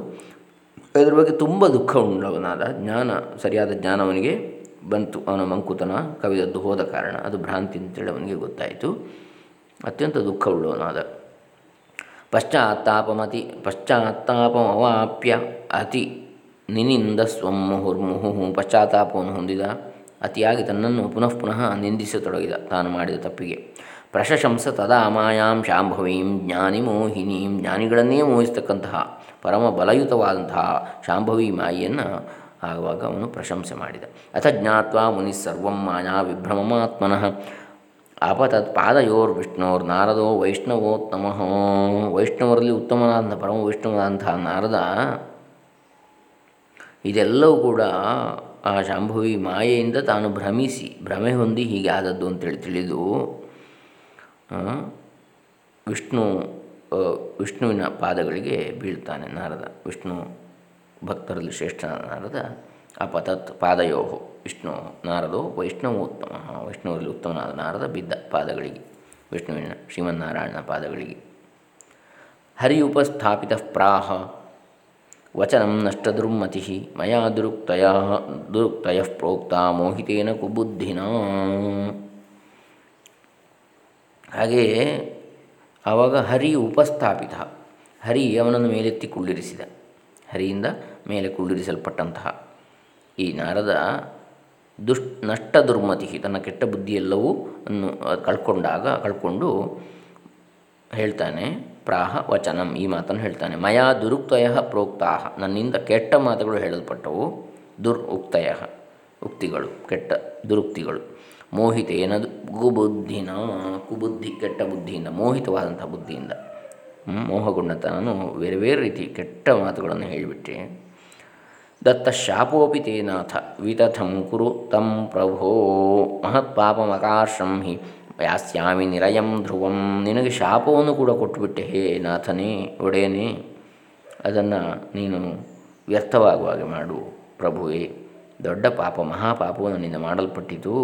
ಅದರ ಬಗ್ಗೆ ತುಂಬ ದುಃಖ ಉಂಡವನಾದ ಜ್ಞಾನ, ಸರಿಯಾದ ಜ್ಞಾನ ಅವನಿಗೆ ಬಂತು ಅವನ ಮಂಕುತನ ಕವಿದದ್ದು ಹೋದ ಕಾರಣ ಅದು ಭ್ರಾಂತಿ ಅಂತೇಳಿ ಅವನಿಗೆ ಗೊತ್ತಾಯಿತು. ಅತ್ಯಂತ ದುಃಖವುಳ್ಳವನಾದ ಪಶ್ಚಾತ್ತಾಪಮತಿ, ಪಶ್ಚಾತ್ತಾಪಮವಾಪ್ಯ ಅತಿ ನಿನಿಂದ ಸ್ವಂ ಮುಹುರ್ಮುಹು ಪಶ್ಚಾತ್ತಾಪವನ್ನು ಹೊಂದಿದ. ಅತಿಯಾಗಿ ತನ್ನನ್ನು ಪುನಃ ಪುನಃ ನಿಂದಿಸತೊಡಗಿದ. ತಾನು ಮಾಡಿದ ತಪ್ಪಿಗೆ. ಪ್ರಶಶಂಸ ತದಾ ಮಾಯಾಂ ಶಾಂಭವೀಂ ಜ್ಞಾನಿ ಮೋಹಿನೀಂ ಜ್ಞಾನಿಗಳನ್ನೇ ಮೋಹಿಸ್ತಕ್ಕಂತಹ ಪರಮ ಬಲಯುತವಾದಂತಹ ಶಾಂಭವಿ ಮಾಯಿಯನ್ನು ಆಗುವಾಗ ಅವನು ಪ್ರಶಂಸೆ ಮಾಡಿದ. ಅಥ ಜ್ಞಾತ್ವಾ ಮುನಿ ಸರ್ವಂ ಮಾಯಾ ವಿಭ್ರಮಮಾತ್ಮನಃ. ಅಪತತ್ ಪಾದಯೋರ್ ವಿಷ್ಣೋರ್ ನಾರದೋ ವೈಷ್ಣವೋತ್ತಮ ವೈಷ್ಣವರಲ್ಲಿ ಉತ್ತಮನಾದಂಥ ಪರಮ ವೈಷ್ಣವನಾದಂತಹ ನಾರದ ಇದೆಲ್ಲವೂ ಕೂಡ ಆ ಶಾಂಭವಿ ಮಾಯೆಯಿಂದ ತಾನು ಭ್ರಮಿಸಿ, ಭ್ರಮೆ ಹೊಂದಿ ಹೀಗೆ ಆದದ್ದು ಅಂತೇಳಿ ತಿಳಿದು ವಿಷ್ಣು ವಿಷ್ಣುವಿನ ಪಾದಗಳಿಗೆ ಬೀಳ್ತಾನೆ ನಾರದ. ವಿಷ್ಣು ಭಕ್ತರಲ್ಲಿ ಶ್ರೇಷ್ಠ ನಾರದ ಅಪತತ್ ಪಾದಯೋ ವಿಷ್ಣು ನಾರದೋ ವೈಷ್ಣವ ಉತ್ತಮ. ವೈಷ್ಣವರಲ್ಲಿ ಉತ್ತಮನಾದ ನಾರದ ಬಿದ್ದ ಪಾದಗಳಿಗೆ. ವಿಷ್ಣುವಿನ ಶ್ರೀಮನ್ನಾರಾಯಣನ ಪಾದಗಳಿಗೆ. ಹರಿ ಉಪಸ್ಥಾಪಿತ ಪ್ರಾಹ. ವಚನಂ ನಷ್ಟದುರ್ಮತಿ ಮಯಾ ದುರುಕ್ತಯ ದುರುಕ್ತಯ ಪ್ರೋಕ್ತ ಮೋಹಿತೇನ ಕುಬುದ್ಧಿನ. ಹಾಗೆಯೇ ಆವಾಗ ಹರಿ ಉಪಸ್ಥಾಪಿತ. ಹರಿ ಅವನನ್ನು ಮೇಲೆತ್ತಿ ಕುಳ್ಳಿರಿಸಿದ. ಹರಿಯಿಂದ ಮೇಲೆ ಕುಳ್ಳಿರಿಸಲ್ಪಟ್ಟಂತಹ ಈ ನಾರದ ದುಷ್ ನಷ್ಟ ದುರ್ಮತಿ, ತನ್ನ ಕೆಟ್ಟ ಬುದ್ಧಿಯೆಲ್ಲವೂ ಅನ್ನು ಕಳ್ಕೊಂಡಾಗ ಕಳ್ಕೊಂಡು ಹೇಳ್ತಾನೆ, ಪ್ರಾಹ ವಚನಂ ಈ ಮಾತನ್ನು ಹೇಳ್ತಾನೆ. ಮಯಾ ದುರುಕ್ತಯ ಪ್ರೋಕ್ತಾಹ ನನ್ನಿಂದ ಕೆಟ್ಟ ಮಾತುಗಳು ಹೇಳಲ್ಪಟ್ಟವು ದುರ್ ಉಕ್ತಯ ಉಕ್ತಿಗಳು, ಕೆಟ್ಟ ದುರುಕ್ತಿಗಳು. ಮೋಹಿತೇನ ಕುಬುದ್ಧಿನ, ಕುಬುದ್ಧಿ ಕೆಟ್ಟ ಬುದ್ಧಿಯಿಂದ ಮೋಹಿತವಾದಂಥ ಬುದ್ಧಿಯಿಂದ. ಮೋಹಗೊಂಡಂಥ ನಾನು ಬೇರೆ ಬೇರೆ ರೀತಿ ಕೆಟ್ಟ ಮಾತುಗಳನ್ನು ಹೇಳಿಬಿಟ್ಟೆ ದತ್ತ ಶಾಪೋಪಿ ತೇನಾಥ ವಿತಥಂ ಕುರು ತಂ ಪ್ರಭೋ ಮಹತ್ಪಾಪಮಕಾಶಂ ಹಿ ಯಾಸ್ಯಾಮಿ ನಿರಯಂ ಧ್ರುವಂ ನಿನಗೆ ಶಾಪವನ್ನು ಕೂಡ ಕೊಟ್ಟುಬಿಟ್ಟೆ। ಹೇ ನಾಥನೇ, ಒಡೆಯನೇ, ಅದನ್ನು ನೀನು ವ್ಯರ್ಥವಾಗುವ ಹಾಗೆ ಮಾಡು ಪ್ರಭುವೇ। ದೊಡ್ಡ ಪಾಪ, ಮಹಾಪಾಪವು ನನ್ನಿಂದ ಮಾಡಲ್ಪಟ್ಟಿತು।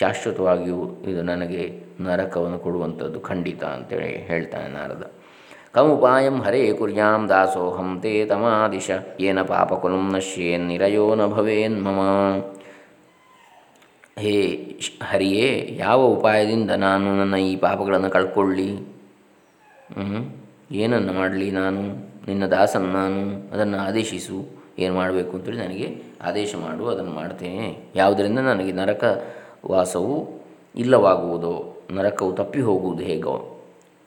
ಶಾಶ್ವತವಾಗಿಯೂ ಇದು ನನಗೆ ನರಕವನ್ನು ಕೊಡುವಂಥದ್ದು ಖಂಡಿತ ಅಂತೇಳಿ ಹೇಳ್ತಾನೆ ನಾರದ। ಕಮುಪಾಯಂ ಹರೇ ಕುರ್ಯಾಂ ದಾಸೋಹಂ ತೇ ತಮಾದಿಶ ಏನ ಪಾಪಕುಲಂ ನಶ್ಯೇನ್ ನಿರಯೋ ನ ಭವೇನ್ ಮಮ ಹೇ ಹರಿಯೇ ಯಾವ ಉಪಾಯದಿಂದ ನಾನು ನನ್ನ ಈ ಪಾಪಗಳನ್ನು ಕಳ್ಕೊಳ್ಳಿ? ಏನನ್ನು ಮಾಡಲಿ ನಾನು? ನಿನ್ನ ದಾಸನ ನಾನು? ಅದನ್ನು ಆದೇಶಿಸು. ಏನು ಮಾಡಬೇಕು ಅಂತೇಳಿ ನನಗೆ ಆದೇಶ ಮಾಡು, ಅದನ್ನು ಮಾಡ್ತೇನೆ. ಯಾವುದರಿಂದ ನನಗೆ ನರಕ ವಾಸವು ಇಲ್ಲವಾಗುವುದೋ, ನರಕವು ತಪ್ಪಿ ಹೋಗುವುದು ಹೇಗೋ.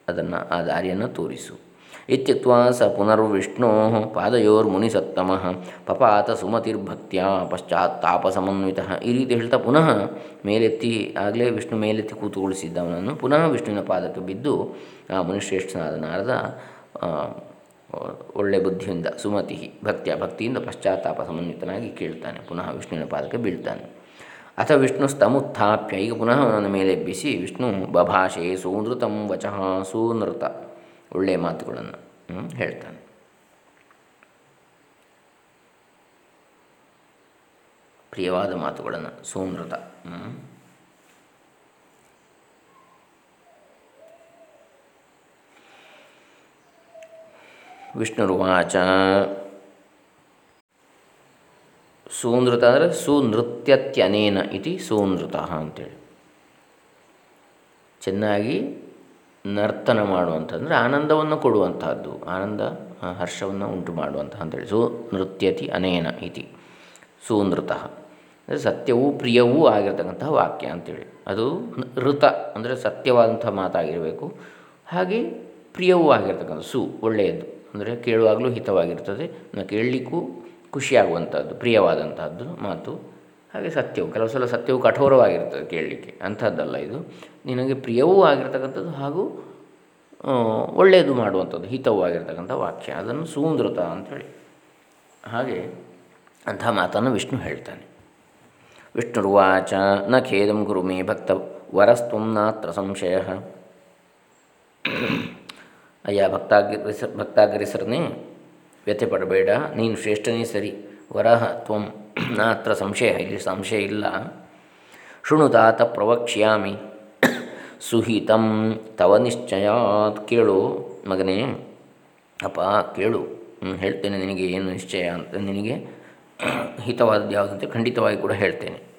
ಅದನ್ನು ಆ ದಾರಿಯನ್ನು ತೋರಿಸು. ಇತ್ಯುಕ್ತ ಸ ಪುನರ್ವಿಷ್ಣೋ ಪಾದಯೋರ್ಮುನಿಸತ್ತಮ ಪಪಾತ ಸುಮತಿರ್ಭಕ್ತಿಯ ಪಶ್ಚಾತ್ತಾಪಸಮನ್ವಿತ ಈ ರೀತಿ ಹೇಳ್ತಾ ಪುನಃ ಮೇಲೆತ್ತಿ ಆಗಲೇ ವಿಷ್ಣು ಮೇಲೆತ್ತಿ ಕೂತುಗೊಳಿಸಿದ್ದವನನ್ನು ಪುನಃ ವಿಷ್ಣುವಿನ ಪಾದಕ್ಕೆ ಬಿದ್ದು ಆ ಮುನಿಶ್ರೇಷ್ಠನಾದ ನಾರದ ಒಳ್ಳೆ ಬುದ್ಧಿಯಿಂದ ಸುಮತಿ ಭಕ್ತಿಯ ಭಕ್ತಿಯಿಂದ ಪಶ್ಚಾತ್ತಾಪ ಸಮನ್ವಿತನಾಗಿ ಕೇಳ್ತಾನೆ. ಪುನಃ ವಿಷ್ಣುವಿನ ಪಾದಕ್ಕೆ ಬೀಳ್ತಾನೆ. ಅಥ ವಿಷ್ಣು ಸ್ತಮುತ್ಥಾಪ್ಯ ಈಗ ಪುನಃ ಅವನನ್ನು ಮೇಲೆ ಎಬ್ಬಿಸಿ ವಿಷ್ಣು ಬಭಾಷೆ ಸೂನೃತಂ ವಚಃ ಸೂನೃತ ಒಳ್ಳೆಯ ಮಾತುಗಳನ್ನು ಹೇಳ್ತಾನೆ. ಪ್ರಿಯವಾದ ಮಾತುಗಳನ್ನು, ಸೂನೃತ ವಿಷ್ಣುರುವಾಚ ಸೂನೃತ ಅಂದರೆ ಸುನೃತ್ಯತ್ಯನೇನ ಇತಿ ಸೂನೃತ ಅಂತೇಳಿ. ಚೆನ್ನಾಗಿ ನರ್ತನ ಮಾಡುವಂಥದ್ದು ಆನಂದವನ್ನು ಕೊಡುವಂತಹದ್ದು, ಆನಂದ ಹರ್ಷವನ್ನು ಉಂಟು ಮಾಡುವಂತಹ ಅಂತೇಳಿ. ಸು ನೃತ್ಯತಿ ಅನೇನ ಇತಿ ಸೂನೃತ. ಅಂದರೆ ಸತ್ಯವೂ ಪ್ರಿಯವೂ ಆಗಿರ್ತಕ್ಕಂತಹ ವಾಕ್ಯ ಅಂತೇಳಿ. ಅದು ಋತ ಅಂದರೆ ಸತ್ಯವಾದಂಥ ಮಾತಾಗಿರಬೇಕು. ಹಾಗೆ ಪ್ರಿಯವೂ ಆಗಿರ್ತಕ್ಕಂಥ ಸು ಒಳ್ಳೆಯದು. ಅಂದರೆ ಕೇಳುವಾಗಲೂ ಹಿತವಾಗಿರ್ತದೆ. ಕೇಳಲಿಕ್ಕೂ ಖುಷಿಯಾಗುವಂಥದ್ದು, ಪ್ರಿಯವಾದಂಥದ್ದು ಮಾತು. ಹಾಗೆ ಸತ್ಯವು, ಕೆಲವು ಸಲ ಸತ್ಯವು ಕಠೋರವಾಗಿರ್ತದೆ ಕೇಳಲಿಕ್ಕೆ. ಅಂಥದ್ದಲ್ಲ ಇದು. ನಿನಗೆ ಪ್ರಿಯವೂ ಆಗಿರ್ತಕ್ಕಂಥದ್ದು ಹಾಗೂ ಒಳ್ಳೆಯದು ಮಾಡುವಂಥದ್ದು, ಹಿತವೂ ಆಗಿರ್ತಕ್ಕಂಥ ವಾಕ್ಯ. ಅದನ್ನು ಸೂಂದೃತ ಅಂಥೇಳಿ ಹಾಗೆ ಅಂಥ ಮಾತನ್ನು ವಿಷ್ಣು ಹೇಳ್ತಾನೆ. ವಿಷ್ಣುರ್ವಾಚ ನ ಖೇದಂ ಗುರು ಮೇ ಭಕ್ತ ವರಸ್ತ್ವಂ ನಾತ್ರ ಸಂಶಯ. ಅಯ್ಯ, ಭಕ್ತಾಗ್ರಿ ಭಕ್ತಾಗ್ರಿಸರನೇ ವ್ಯಥೆ ಪಡಬೇಡ ನೀನು ಶ್ರೇಷ್ಠನೇ ಸರಿ. ವರಹ ತ್ವಂ. ನಾತ್ರ ಸಂಶಯ ಇಲ್ಲಿ ಸಂಶಯ ಇಲ್ಲ. ಶೃಣುತಾತ ಪ್ರವಕ್ಷ್ಯಾಮಿ. ಸುಹಿತಂ, ತವ ನಿಶ್ಚಯಾತ್. ಕೇಳು ಮಗನೇ. ಅಪ್ಪ, ಕೇಳು. ಹೇಳ್ತೇನೆ ನಿನಗೆ ಏನು ನಿಶ್ಚಯ ಅಂತ ನಿನಗೆ. ಹಿತವಾದದ್ದು ಯಾವುದಂತೆ ಖಂಡಿತವಾಗಿ ಕೂಡ ಹೇಳ್ತೇನೆ.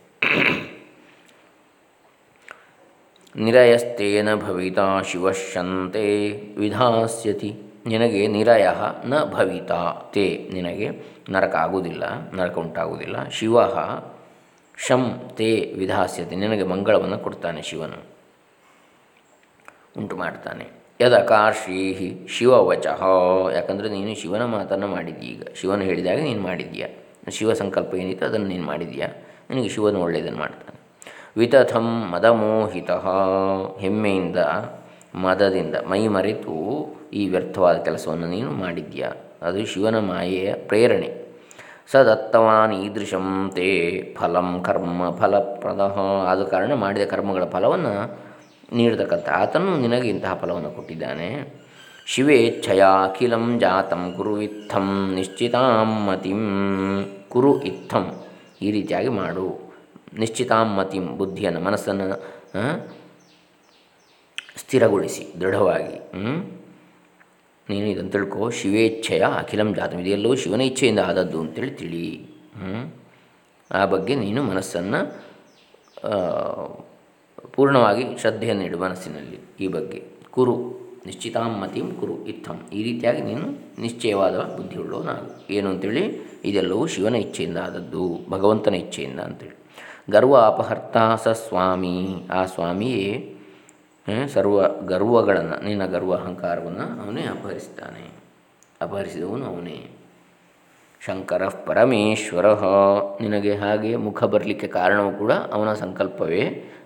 ನಿರಯಸ್ತೇನ ಭವಿತಾ ಶಿವಶಂತೆ ವಿಧಾಸ್ಯತಿ. ನಿನಗೆ ನಿರಯ ನ ಭವಿತಾ. ತೇ ನಿನಗೆ ನರಕ ಆಗುವುದಿಲ್ಲ, ನರಕ ಉಂಟಾಗುವುದಿಲ್ಲ. ಶಿವ ಶಂ ತೇ ವಿಧಾಸ್ಯತೆ. ನಿನಗೆ ಮಂಗಳವನ್ನು ಕೊಡ್ತಾನೆ ಶಿವನು. ಉಂಟು ಮಾಡ್ತಾನೆ. ಯದಕಾರ್ಷೀಹಿ ಶಿವವಚಃ. ಯಾಕಂದರೆ ನೀನು ಶಿವನ ಮಾತನ್ನು ಮಾಡಿದ್ದೀಯ ಈಗ. ಶಿವನು ಹೇಳಿದಾಗ ನೀನು ಮಾಡಿದ್ದೀಯ? ಶಿವ ಸಂಕಲ್ಪ ಏನಿತ್ತು ಅದನ್ನು ನೀನು ಮಾಡಿದ್ಯಾ ನಿನಗೆ ಶಿವನು ಒಳ್ಳೆಯದನ್ನು ಮಾಡ್ತಾನೆ. ವಿತಥಂ ಮದಮೋಹಿತ. ಹೆಮ್ಮೆಯಿಂದ ಮದದಿಂದ ಮೈ ಮರೆತು ಈ ವ್ಯರ್ಥವಾದ ಕೆಲಸವನ್ನು ನೀನು ಮಾಡಿದ್ಯಾ ಅದು ಶಿವನ ಮಾಯೆಯ ಪ್ರೇರಣೆ. ಸದತ್ತವಾನ್ ಈದೃಶಂ ತೇ ಫಲಂ ಕರ್ಮ ಫಲಪ್ರದ. ಆದ ಕಾರಣ ಮಾಡಿದ ಕರ್ಮಗಳ ಫಲವನ್ನು ನೀಡತಕ್ಕಂಥ ಆತನು ನಿನಗೆ ಇಂತಹ ಫಲವನ್ನು ಕೊಟ್ಟಿದ್ದಾನೆ. ಶಿವೇಚ್ಛಯ ಅಖಿಲಂ ಜಾತಂ ಕುರು ಇತ್ತಂ ನಿಶ್ಚಿತಾಂ ಮತಿಂ ಕುರು ಇತ್ತಂ. ಈ ರೀತಿಯಾಗಿ ಮಾಡು. ನಿಶ್ಚಿತಾಂ ಮತಿಂ ಬುದ್ಧಿಯನ್ನು ಮನಸ್ಸನ್ನು ಸ್ಥಿರಗೊಳಿಸಿ, ದೃಢವಾಗಿ. ನೀನು ಇದನ್ನು ತಿಳ್ಕೊ ಶಿವೇಚ್ಛೆಯ ಅಖಿಲಂ ಜಾತಂ. ಇದೆಲ್ಲೋ ಶಿವನ ಇಚ್ಛೆಯಿಂದ ಆದದ್ದು ಅಂತೇಳಿ ತಿಳಿ. ಆ ಬಗ್ಗೆ ನೀನು ಮನಸ್ಸನ್ನು ಪೂರ್ಣವಾಗಿ ಶ್ರದ್ಧೆಯನ್ನು ಇಡು ಮನಸ್ಸಿನಲ್ಲಿ ಈ ಬಗ್ಗೆ. ಕುರು ನಿಶ್ಚಿತಾಮತಿಂ ಕುರು ಇತ್ತಂ. ಈ ರೀತಿಯಾಗಿ ನೀನು ನಿಶ್ಚಯವಾದ ಬುದ್ಧಿಯುಳ್ಳವನಾಗು. ಏನು ಅಂತೇಳಿ? ಇದೆಲ್ಲವೂ ಶಿವನ ಇಚ್ಛೆಯಿಂದ ಆದದ್ದು, ಭಗವಂತನ ಇಚ್ಛೆಯಿಂದ ಅಂತೇಳಿ. ಗರ್ವ ಅಪಹರ್ತ ಸ ಸ್ವಾಮಿ. ಆ ಸ್ವಾಮಿಯೇ ಸರ್ವ ಗರ್ವಗಳನ್ನು, ನಿನ್ನ ಗರ್ವ ಅಹಂಕಾರವನ್ನು ಅವನೇ ಅಪಹರಿಸ್ತಾನೆ. ಅಪಹರಿಸಿದವನು ಅವನೇ. ಶಂಕರ ಪರಮೇಶ್ವರ. ನಿನಗೆ ಹಾಗೆ ಮುಖ ಬರಲಿಕ್ಕೆ ಕಾರಣವೂ ಕೂಡ ಅವನ ಸಂಕಲ್ಪವೇ.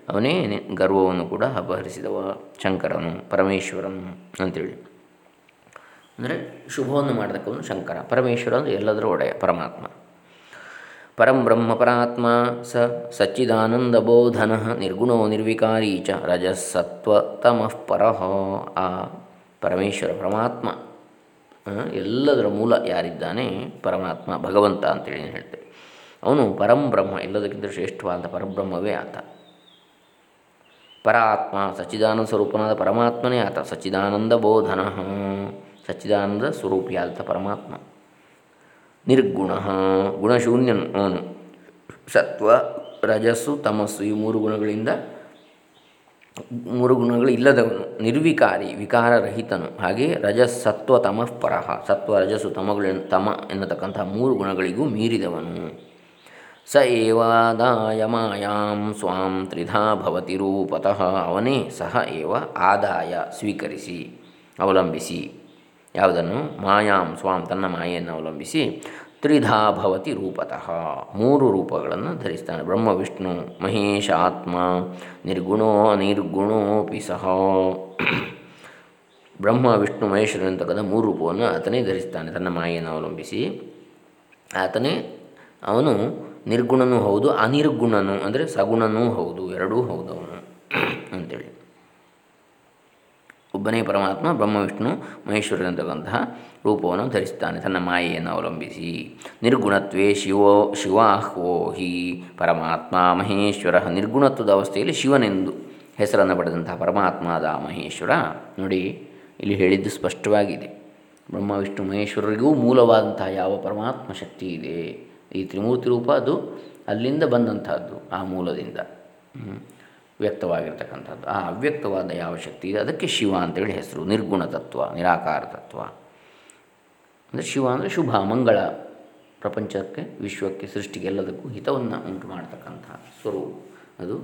ಅವನೇ ಗರ್ವವನ್ನು ಕೂಡ ಅಪಹರಿಸಿದವ. ಶಂಕರನು, ಪರಮೇಶ್ವರನು ಅಂತೇಳಿ. ಅಂದರೆ ಶುಭವನ್ನು ಮಾಡತಕ್ಕವನು ಶಂಕರ. ಪರಮೇಶ್ವರ ಅಂದರೆ ಎಲ್ಲದರ ಒಡೆಯ, ಪರಮಾತ್ಮ. ಪರಂ ಬ್ರಹ್ಮ ಪರಾತ್ಮ ಸ ಸಚ್ಚಿದಾನಂದಬೋಧನ ನಿರ್ಗುಣೋ ನಿರ್ವಿಕಾರಿ ಚ ರಜಸತ್ವತಮಃ ಪರಹ ಆ ಪರಮೇಶ್ವರ ಪರಮಾತ್ಮ ಎಲ್ಲದರ ಮೂಲ ಯಾರಿದ್ದಾನೆ ಪರಮಾತ್ಮ, ಭಗವಂತ ಅಂತೇಳಿ ಹೇಳ್ತೇವೆ ಅವನು ಪರಂ ಬ್ರಹ್ಮ, ಎಲ್ಲದಕ್ಕಿಂತ ಶ್ರೇಷ್ಠವಾದ ಪರಬ್ರಹ್ಮವೇ ಆತ. ಪರಾತ್ಮ, ಸಚ್ಚಿದಾನಂದ ಸ್ವರೂಪನಾದ ಪರಮಾತ್ಮನೇ ಆತ. ಸಚ್ಚಿದಾನಂದ ಬೋಧನ, ಸಚ್ಚಿದಾನಂದ ಸ್ವರೂಪಿಯಾದ ಪರಮಾತ್ಮ. ನಿರ್ಗುಣ. ಗುಣಶೂನ್ಯನು ಅವನು ಸತ್ವ, ರಜಸ್ಸು, ತಮಸ್ಸು ಈ ಮೂರು ಗುಣಗಳಿಂದ ಮೂರು ಗುಣಗಳು ಇಲ್ಲದವನು, ನಿರ್ವಿಕಾರಿ, ವಿಕಾರರಹಿತನು. ಹಾಗೆ ರಜಸ್ಸತ್ವ ತಮಃ ಪರಹ ಸತ್ವ, ರಜಸ್ಸು, ತಮಗಳ ತಮ ಎನ್ನತಕ್ಕಂತಹ ಮೂರು ಗುಣಗಳಿಗೂ ಮೀರಿದವನು. ಸ ಏವಾದಾಯ ಮಾಯಾಂ ಸ್ವಾಂ ತ್ರಿಧಾ ಭವತಿ ರೂಪತಃ. ಅವನೇ ಸಹ ಏವ ಆದಾಯ ಸ್ವೀಕರಿಸಿ, ಅವಲಂಬಿಸಿ. ಯಾವುದನ್ನು? ಮಾಯಾಂ ಸ್ವಾಂ ತನ್ನ ಮಾಯೆಯನ್ನು ಅವಲಂಬಿಸಿ ತ್ರಿಧಾ ಭವತಿ ರೂಪತಃ. ಮೂರು ರೂಪಗಳನ್ನು ಧರಿಸ್ತಾನೆ. ಬ್ರಹ್ಮ, ವಿಷ್ಣು, ಮಹೇಶ, ಆತ್ಮ, ನಿರ್ಗುಣೋ, ನಿರ್ಗುಣೋಪಿ ಸಹ. ಬ್ರಹ್ಮ, ವಿಷ್ಣು ಮಹೇಶ್ವರನಂತಕ್ಕಂಥ ಮೂರು ರೂಪವನ್ನು ಆತನೇ ಧರಿಸ್ತಾನೆ. ತನ್ನ ಮಾಯೆಯನ್ನು ಅವಲಂಬಿಸಿ ಆತನೇ ಅವನು ನಿರ್ಗುಣನೂ ಹೌದು, ಅನಿರ್ಗುಣನು, ಅಂದರೆ ಸಗುಣನೂ ಹೌದು, ಎರಡೂ ಹೌದು ಅವನು ಅಂತೇಳಿ. ಒಬ್ಬನೇ ಪರಮಾತ್ಮ, ಬ್ರಹ್ಮ, ವಿಷ್ಣು ಮಹೇಶ್ವರನಂತಕ್ಕಂತಹ ರೂಪವನ್ನು ಧರಿಸ್ತಾನೆ ತನ್ನ ಮಾಯೆಯನ್ನು ಅವಲಂಬಿಸಿ. ನಿರ್ಗುಣತ್ವೇ ಶಿವೋ ಶಿವಾಹ್ವೋ ಹಿ ಪರಮಾತ್ಮ, ಮಹೇಶ್ವರ ನಿರ್ಗುಣತ್ವದ ಅವಸ್ಥೆಯಲ್ಲಿ ಶಿವನೆಂದು ಹೆಸರನ್ನು ಪಡೆದಂತಹ ಪರಮಾತ್ಮದ ಮಹೇಶ್ವರ. ನೋಡಿ, ಇಲ್ಲಿ ಹೇಳಿದ್ದು ಸ್ಪಷ್ಟವಾಗಿದೆ. ಬ್ರಹ್ಮ, ವಿಷ್ಣು, ಮಹೇಶ್ವರರಿಗೂ ಮೂಲವಾದಂತಹ ಯಾವ ಪರಮಾತ್ಮ ಶಕ್ತಿ ಇದೆ? ಈ ತ್ರಿಮೂರ್ತಿ ರೂಪ ಅದು ಅಲ್ಲಿಂದ ಬಂದಂಥದ್ದು ಆ ಮೂಲದಿಂದ. ವ್ಯಕ್ತವಾಗಿರ್ತಕ್ಕಂಥದ್ದು. ಆ ಅವ್ಯಕ್ತವಾದ ಯಾವ ಶಕ್ತಿ ಇದೆ? ಅದಕ್ಕೆ ಶಿವ ಅಂತೇಳಿ ಹೆಸರು. ನಿರ್ಗುಣ ತತ್ವ, ನಿರಾಕಾರ ತತ್ವ. ಅಂದರೆ ಶಿವ ಅಂದರೆ ಶುಭ, ಮಂಗಳ ಪ್ರಪಂಚಕ್ಕೆ, ವಿಶ್ವಕ್ಕೆ, ಸೃಷ್ಟಿಗೆ ಎಲ್ಲದಕ್ಕೂ ಹಿತವನ್ನು ಉಂಟು ಮಾಡತಕ್ಕಂಥ ಸ್ವರೂಪ. ಅದು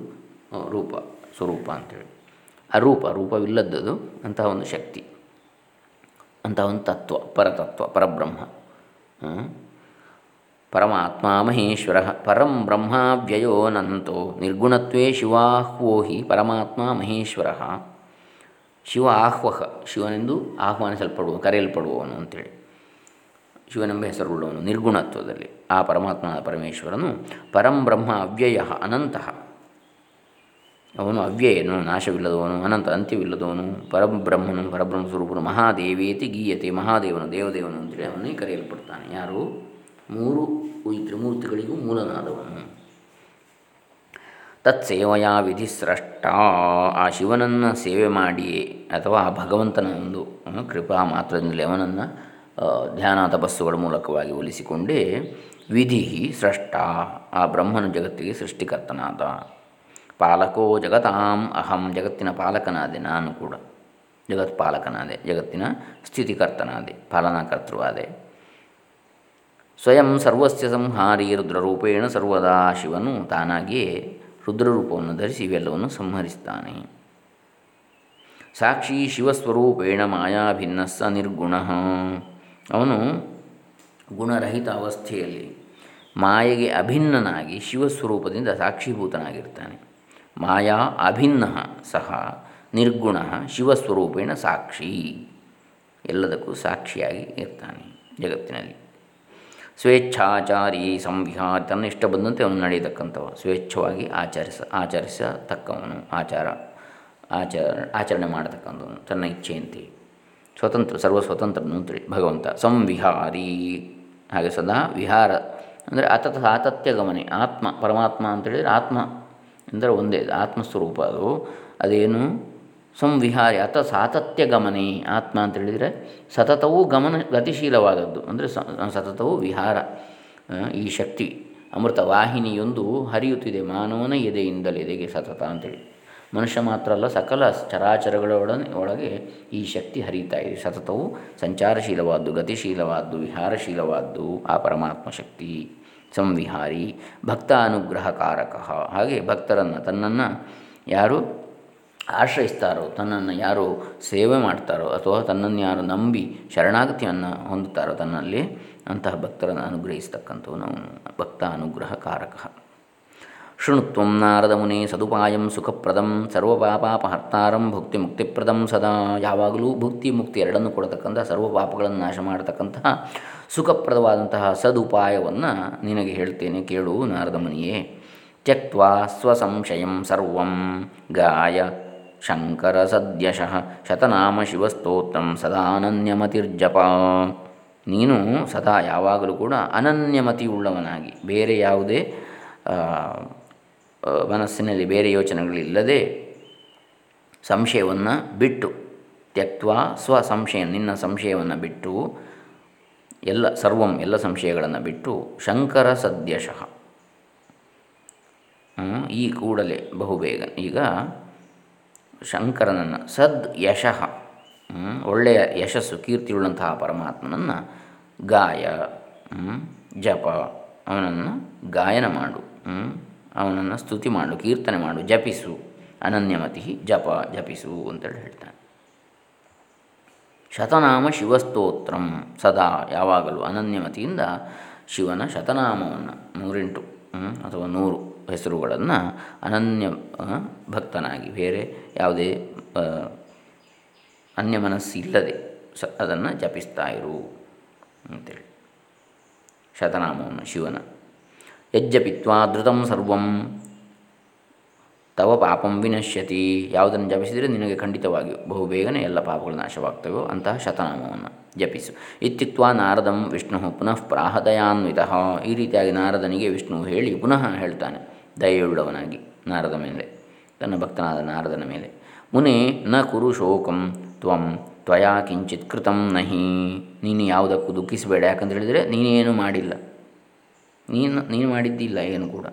ರೂಪ, ಸ್ವರೂಪ ಅಂಥೇಳಿ ಅರೂಪ, ರೂಪವಿಲ್ಲದ್ದದು ಅಂತಹ ಒಂದು ಶಕ್ತಿ. ಅಂತಹ ಒಂದು ತತ್ವ, ಪರತತ್ವ, ಪರಬ್ರಹ್ಮ. ಪರಮಾತ್ಮ ಮಹೇಶ್ವರ ಪರಂ ಬ್ರಹ್ಮಾವ್ಯಯೋನಂತೋ ನಿರ್ಗುಣತ್ವೇ ಶಿವಾಹ್ವೋ ಹಿ ಪರಮಾತ್ಮ ಮಹೇಶ್ವರ. ಶಿವ ಆಹ್ವಹ ಶಿವನೆಂದು ಆಹ್ವಾನಿಸಲ್ಪಡುವ, ಕರೆಯಲ್ಪಡುವವನು ಅಂತೇಳಿ. ಶಿವನೆಂಬ ಹೆಸರುಳ್ಳವನು ನಿರ್ಗುಣತ್ವದಲ್ಲಿ, ಆ ಪರಮಾತ್ಮ ಪರಮೇಶ್ವರನು ಪರಂ ಬ್ರಹ್ಮ ಅವ್ಯಯ ಅನಂತಃ. ಅವನು ಅವ್ಯಯನು, ನಾಶವಿಲ್ಲದವನು, ಅನಂತ ಅಂತ್ಯವಿಲ್ಲದವನು ಪರಬ್ರಹ್ಮನು ಪರಬ್ರಹ್ಮ ಸ್ವರೂಪನು ಮಹಾದೇವೇತಿ ಗೀಯತೆ, ಮಹಾದೇವನು, ದೇವದೇವನು ಅಂತೇಳಿ ಅವನೇ ಕರೆಯಲ್ಪಡ್ತಾನೆ. ಯಾರು? ಮೂರು ಈ ತ್ರಿಮೂರ್ತಿಗಳಿಗೂ ಮೂಲನಾದವನು. ತತ್ಸೇವೆಯ ವಿಧಿಸ್ರಷ್ಟ ಆ ಶಿವನನ್ನು ಸೇವೆ ಮಾಡಿಯೇ ಅಥವಾ ಆ ಭಗವಂತನ ಒಂದು ಕೃಪಾ ಮಾತ್ರದಿಂದಲೇ ಅವನನ್ನು ಧ್ಯಾನ ತಪಸ್ಸುಗಳ ಮೂಲಕವಾಗಿ ಒಲಿಸಿಕೊಂಡೇ ವಿಧಿ ಸೃಷ್ಟ, ಆ ಬ್ರಹ್ಮನ ಜಗತ್ತಿಗೆ ಸೃಷ್ಟಿಕರ್ತನಾದ. ಪಾಲಕೋ ಜಗತಾಂ, ಅಹಂ ಜಗತ್ತಿನ ಪಾಲಕನಾದೆ, ನಾನು ಕೂಡ ಜಗತ್ಪಾಲಕನಾದೆ, ಜಗತ್ತಿನ ಸ್ಥಿತಿಕರ್ತನಾದೆ, ಪಾಲನಾಕರ್ತೃವಾದೆ. ಸ್ವಯಂ ಸರ್ವಸ್ಯ ಸಂಹಾರಿ ರುದ್ರರೂಪೇಣ ಸರ್ವದಾ ಶಿವನು ತಾನಾಗಿಯೇ ರುದ್ರರೂಪವನ್ನು ಧರಿಸಿ ಇವೆಲ್ಲವನ್ನು ಸಂಹರಿಸ್ತಾನೆ. ಸಾಕ್ಷಿ ಶಿವಸ್ವರೂಪೇಣ ಮಾಯಾಭಿನ್ನಸ್ಸ ನಿರ್ಗುಣ. ಅವನು ಗುಣರಹಿತ ಅವಸ್ಥೆಯಲ್ಲಿ ಮಾಯೆಗೆ ಅಭಿನ್ನನಾಗಿ ಶಿವಸ್ವರೂಪದಿಂದ ಸಾಕ್ಷೀಭೂತನಾಗಿರ್ತಾನೆ. ಮಾಯಾ ಅಭಿನ್ನ ಸಹ ನಿರ್ಗುಣ ಶಿವಸ್ವರೂಪೇಣ ಸಾಕ್ಷಿ. ಎಲ್ಲದಕ್ಕೂ ಸಾಕ್ಷಿಯಾಗಿ ಇರ್ತಾನೆ ಜಗತ್ತಿನಲ್ಲಿ. ಸ್ವೇಚ್ಛಾಚಾರಿ ಸಂವಿಹಾರ ತನ್ನ ಇಷ್ಟ ಬಂದಂತೆ ಅವನು ನಡೆಯತಕ್ಕಂಥವ. ಸ್ವೇಚ್ಛವಾಗಿ ಆಚರಿಸ, ಆಚರಿಸತಕ್ಕವನು, ಆಚಾರ ಆಚಾರ ಆಚರಣೆ ಮಾಡತಕ್ಕಂಥವನು, ತನ್ನ ಇಚ್ಛೆಯಂತೆ. ಸ್ವತಂತ್ರ ಸರ್ವ ಸ್ವತಂತ್ರನು ಅಂತೇಳಿ ಭಗವಂತ. ಸಂವಿಹಾರಿ. ಹಾಗೆ ಸದಾ ವಿಹಾರ, ಅಂದರೆ ಅತತ ಸಾತತ್ಯ ಗಮನೆ, ಆತ್ಮ, ಪರಮಾತ್ಮ ಅಂತೇಳಿದರೆ ಆತ್ಮ, ಅಂದರೆ ಒಂದೇ, ಆತ್ಮಸ್ವರೂಪ ಅದು. ಅದೇನು? ಸಂವಿಹಾರಿ ಅಥವಾ ಸಾತತ್ಯ ಗಮನೆ ಆತ್ಮ ಅಂತೇಳಿದರೆ ಸತತವೂ ಗಮನ ಗತಿಶೀಲವಾದದ್ದು. ಅಂದರೆ ಸತತವೂ ವಿಹಾರ ಈ ಶಕ್ತಿ, ಅಮೃತ ವಾಹಿನಿಯೊಂದು ಹರಿಯುತ್ತಿದೆ ಮಾನವನ ಎದೆಯಿಂದಲೇ, ಎದೆಗೆ ಸತತ ಅಂತೇಳಿ. ಮನುಷ್ಯ ಮಾತ್ರ ಅಲ್ಲ, ಸಕಲ ಚರಾಚರಗಳೊಡನೆ ಒಳಗೆ ಈ ಶಕ್ತಿ ಹರಿಯುತ್ತಾ ಇದೆ. ಸತತವು ಸಂಚಾರಶೀಲವಾದ್ದು, ಗತಿಶೀಲವಾದ್ದು, ವಿಹಾರಶೀಲವಾದ್ದು, ಆ ಪರಮಾತ್ಮ ಶಕ್ತಿ, ಸಂವಿಹಾರಿ ಭಕ್ತ ಅನುಗ್ರಹಕಾರಕ ಹಾಗೆ ಭಕ್ತರನ್ನು, ತನ್ನನ್ನು ಯಾರು? ಆಶ್ರಯಿಸ್ತಾರೋ, ತನ್ನನ್ನು ಯಾರು ಸೇವೆ ಮಾಡ್ತಾರೋ ಅಥವಾ ತನ್ನನ್ನು ಯಾರು ನಂಬಿ ಶರಣಾಗತಿಯನ್ನು ಹೊಂದುತ್ತಾರೋ ತನ್ನಲ್ಲಿ ಅಂತಹ ಭಕ್ತರನ್ನು ಅನುಗ್ರಹಿಸ್ತಕ್ಕಂಥವನು ಭಕ್ತ ಅನುಗ್ರಹಕಾರಕ ಶೃಣುತ್ವ ನಾರದ ಮುನಿ ಸದುಪಾಯಂ ಸುಖಪ್ರದಂ ಸರ್ವಪಾಪಾಪಹರ್ತಾರಂ ಭುಕ್ತಿ ಮುಕ್ತಿಪ್ರದಂ ಸದಾ. ಯಾವಾಗಲೂ ಭುಕ್ತಿ ಮುಕ್ತಿ ಎರಡನ್ನು ಕೊಡತಕ್ಕಂಥ ಸರ್ವ ಪಾಪಗಳನ್ನು ನಾಶ ಮಾಡತಕ್ಕಂತಹ ಸುಖಪ್ರದವಾದಂತಹ ಸದುಪಾಯವನ್ನು ನಿನಗೆ ಹೇಳ್ತೇನೆ ಕೇಳು ನಾರದ ಮುನಿಯೇ. ತ್ಯಕ್ವಾ ಸ್ವಸಂಶಯಂ ಸರ್ವಂ ಗಾಯ ಶಂಕರ ಸದ್ಯಶಃ ಶತನಾಮ ಶಿವಸ್ತೋತ್ರಂ ಸದಾನನ್ಯಮತಿರ್ಜಪ. ನೀನು ಸದಾ ಯಾವಾಗಲೂ ಕೂಡ ಅನನ್ಯಮತಿಯುಳ್ಳವನಾಗಿ ಬೇರೆ ಯಾವುದೇ ಮನಸ್ಸಿನಲ್ಲಿ ಬೇರೆ ಯೋಚನೆಗಳಿಲ್ಲದೆ ಸಂಶಯವನ್ನು ಬಿಟ್ಟು ತ್ಯಕ್ತ ಸ್ವ ಸಂಶಯ, ನಿನ್ನ ಸಂಶಯವನ್ನು ಬಿಟ್ಟು, ಎಲ್ಲ, ಸರ್ವಂ ಎಲ್ಲ ಸಂಶಯಗಳನ್ನು ಬಿಟ್ಟು ಶಂಕರ ಸದ್ಯಶಃ ಈ ಕೂಡಲೇ ಬಹುಬೇಗ. ಈಗ ಶಂಕರನನ್ನು ಸದ್ ಯಶಃ ಒಳ್ಳೆಯ ಯಶಸ್ಸು, ಕೀರ್ತಿಯುಳ್ಳಂತಹ ಪರಮಾತ್ಮನನ್ನು ಗಾಯ ಜಪ, ಅವನನ್ನು ಗಾಯನ ಮಾಡು ಅವನನ್ನು ಸ್ತುತಿ ಮಾಡು, ಕೀರ್ತನೆ ಮಾಡು, ಜಪಿಸು, ಅನನ್ಯಮತಿ, ಜಪ, ಜಪಿಸು ಅಂತೇಳಿ ಹೇಳ್ತಾನೆ. ಶತನಾಮ ಶಿವಸ್ತೋತ್ರಂ ಸದಾ ಯಾವಾಗಲೂ ಅನನ್ಯಮತಿಯಿಂದ ಶಿವನ ಶತನಾಮವನ್ನು, ನೂರೆಂಟು ಅಥವಾ ನೂರು. ಹೆಸರುಗಳನ್ನು ಅನನ್ಯ ಭಕ್ತನಾಗಿ. ಬೇರೆ ಯಾವುದೇ ಅನ್ಯ ಮನಸ್ಸಿಲ್ಲದೆ ಸ, ಅದನ್ನು ಜಪಿಸ್ತಾ ಇರು ಅಂತೇಳಿ. ಶತನಾಮವನ್ನು ಶಿವನ. ಯಜ್ಜಪಿತ್ವಾ ಧೃತಂ ಸರ್ವಂ. ತವ ಪಾಪಂ ವಿನಶ್ಯತಿ. ಯಾವುದನ್ನು ಜಪಿಸಿದರೆ ನಿನಗೆ ಖಂಡಿತವಾಗಿ ಬಹುಬೇಗನೆ ಎಲ್ಲ ಪಾಪಗಳು ನಾಶವಾಗ್ತವೋ ಅಂತಹ ಶತನಾಮವನ್ನು ಜಪಿಸು. ಇತ್ಯುಕ್ತ ನಾರದಂ ವಿಷ್ಣು ಪುನಃ ಪ್ರಾಹದಯಾನ್ವಿತ ಈ ರೀತಿಯಾಗಿ ನಾರದನಿಗೆ ವಿಷ್ಣು ಹೇಳಿ ಪುನಃ ಹೇಳ್ತಾನೆ. ದಯೆಯುಳ್ಳವನಾಗಿ. ನಾರದ ಮೇಲೆ. ತನ್ನ ಭಕ್ತನಾದ ನಾರದನ ಮೇಲೆ. ಮುನೆ, ನ ಕುರು ಶೋಕಂ ತ್ವಂ, ತ್ವಯಾ ಕಿಂಚಿತ್ ಕೃತಂ ನಹಿ. ನೀನು ಯಾವುದಕ್ಕೂ ದುಃಖಿಸಬೇಡ. ಯಾಕಂತ ಹೇಳಿದರೆ, ನೀನೇನು ಮಾಡಿಲ್ಲ. ನೀನು ನೀನು ಮಾಡಿದ್ದಿಲ್ಲ, ಏನು ಕೂಡ.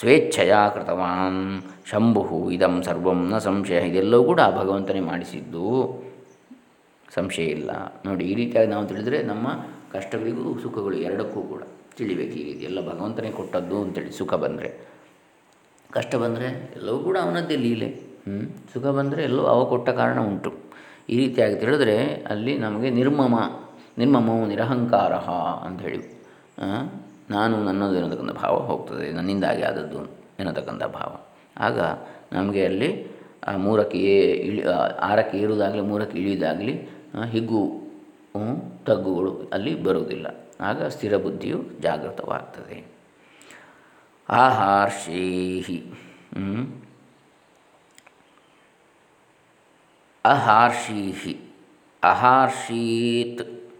ಸ್ವೇಚ್ಛೆಯ ಕೃತವಾನ್ ಶಂಭು ಇದಂ ಸರ್ವಂ ನ ಸಂಶಯ. ಇದೆಲ್ಲವೂ ಕೂಡ ಭಗವಂತನೇ ಮಾಡಿಸಿದ್ದು. ಸಂಶಯ ಇಲ್ಲ. ನೋಡಿ, ಈ ರೀತಿಯಾಗಿ ನಾವು ತಿಳಿದರೆ ನಮ್ಮ ಕಷ್ಟಗಳಿಗೂ ಸುಖಗಳು ಎರಡಕ್ಕೂ ಕೂಡ ತಿಳಿಬೇಕು ಈ ರೀತಿ. ಎಲ್ಲ ಭಗವಂತನೇ ಕೊಟ್ಟದ್ದು ಅಂತೇಳಿ ಸುಖ ಬಂದರೆ. ಕಷ್ಟ ಬಂದರೆ ಎಲ್ಲವೂ ಕೂಡ ಅವನದ್ದೇ ಲೀಲೆ. ಸುಖ ಬಂದರೆ ಎಲ್ಲೋ ಅವ ಕೊಟ್ಟ ಕಾರಣ ಉಂಟು. ಈ ರೀತಿಯಾಗಿ ತಿಳಿದ್ರೆ ಅಲ್ಲಿ ನಮಗೆ ನಿರ್ಮಮ ನಿರ್ಮಮವು ನಿರಹಂಕಾರ ಅಂತ ಹೇಳಿ ನಾನು ನನ್ನದು ಎನ್ನತಕ್ಕಂಥ ಭಾವ ಹೋಗ್ತದೆ, ನನ್ನಿಂದಾಗಿ ಆದದ್ದು ಎನ್ನತಕ್ಕಂಥ ಭಾವ. ಆಗ ನಮಗೆ ಅಲ್ಲಿ ಆ ಮೂರಕ್ಕೆ ಇಳಿ ಆರಕ್ಕೆ ಏರುವುದಾಗಲಿ ಮೂರಕ್ಕೆ ಇಳಿಯುವುದಾಗಲಿ ಹಿಗ್ಗು ತಗ್ಗುಗಳು ಅಲ್ಲಿ ಬರುವುದಿಲ್ಲ. ಆಗ ಸ್ಥಿರ ಬುದ್ಧಿಯು ಜಾಗೃತವಾಗ್ತದೆ. ಆಹಾರ್ಷೇಹಿ ಅಹಾರ್ಷೀಹಿ. ಅಹಾರ್ಷೀತ್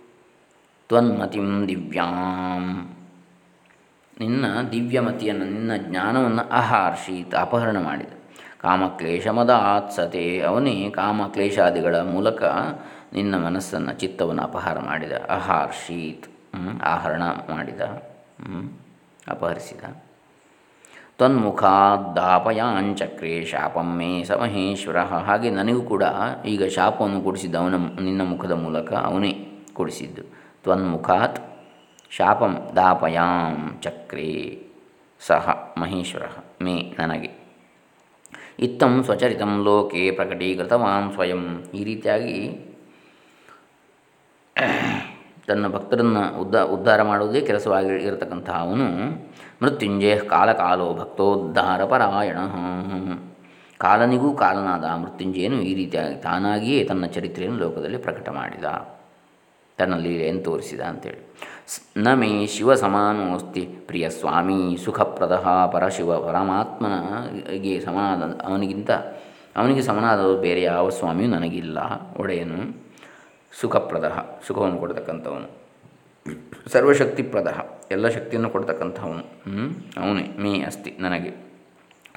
ತ್ವನ್ಮತಿಂ ದಿವ್ಯಾಂ. ನಿನ್ನ ದಿವ್ಯಮತಿಯನ್ನು, ನಿನ್ನ ಜ್ಞಾನವನ್ನು ಅಹಾರ್ಷೀತ್ ಅಪಹರಣ ಮಾಡಿದ. ಕಾಮಕ್ಲೇಶಮದ ಆತ್ಸತೆ ಅವನೇ ಕಾಮಕ್ಲೇಶಾದಿಗಳ ಮೂಲಕ ನಿನ್ನ ಮನಸ್ಸನ್ನು, ಚಿತ್ತವನ್ನು ಅಪಹಾರ ಮಾಡಿದ. ಅಹಾರ್ಷೀತ್ ಆಹರಣ ಮಾಡಿದ. ಅಪಹರಿಸಿದ. ತನ್ಮುಖಾದ್ದಾಪಯಾಂಚಕ್ರೆ ಶಾಪಂ ಮೇ ಸ ಮಹೇಶ್ವರ ಹಾಗೆ ನನಗೂ ಕೂಡ ಈಗ ಶಾಪವನ್ನು ಕೊಡಿಸಿದ್ದು ಅವನ ನಿನ್ನ ಮುಖದ ಮೂಲಕ ಅವನೇ ಕೊಡಿಸಿದ್ದು. ತ್ವನ್ಮುಖಾತ್ ಶಾಪಂ ದಾಪಯಾಂ ಚಕ್ರೇ ಸಹ ಮಹೇಶ್ವರ ಮೇ ನನಗೆ. ಇತ್ತಂ ಸ್ವಚರಿತಂ ಲೋಕೆ ಪ್ರಕಟೀಕೃತವಾನ್ ಸ್ವಯಂ. ಈ ರೀತಿಯಾಗಿ ತನ್ನ ಭಕ್ತರನ್ನು ಉದ್ದ, ಉದ್ಧಾರ ಮಾಡುವುದೇ ಕೆಲಸವಾಗಿ ಇರತಕ್ಕಂಥ ಅವನು ಮೃತ್ಯುಂಜಯ ಕಾಲಕಾಲೋ ಭಕ್ತೋದ್ಧಾರ ಪರಾಯಣ. ಕಾಲನಿಗೂ ಕಾಲನಾದ ಮೃತ್ಯುಂಜಯನು ಈ ರೀತಿಯಾಗಿ ತಾನಾಗಿಯೇ ತನ್ನ ಚರಿತ್ರೆಯನ್ನು ಲೋಕದಲ್ಲಿ ಪ್ರಕಟ ಮಾಡಿದ. ತನ್ನ ಲೀಲೆಯನ್ನು ತೋರಿಸಿದ ಅಂತೇಳಿ. ನ ಮೇ ಶಿವ ಸಮಾನೋಸ್ತಿ ಪ್ರಿಯ ಸ್ವಾಮಿ ಸುಖಪ್ರದ ಪರಶಿವ ಪರಮಾತ್ಮನಿಗೆ ಸಮನಾದ ಅವನಿಗಿಂತ, ಅವನಿಗೆ ಸಮನಾದವರು ಬೇರೆ ಯಾವ ಸ್ವಾಮಿಯೂ ನನಗಿಲ್ಲ ಒಡೆಯನು. ಸುಖಪ್ರದ ಸುಖವನ್ನು ಕೊಡ್ತಕ್ಕಂಥವನು. ಸರ್ವಶಕ್ತಿಪ್ರದ ಎಲ್ಲ ಶಕ್ತಿಯನ್ನು ಕೊಡ್ತಕ್ಕಂಥವನು. ಅವನೇ, ಮೇ ಅಸ್ತಿ, ನನಗೆ.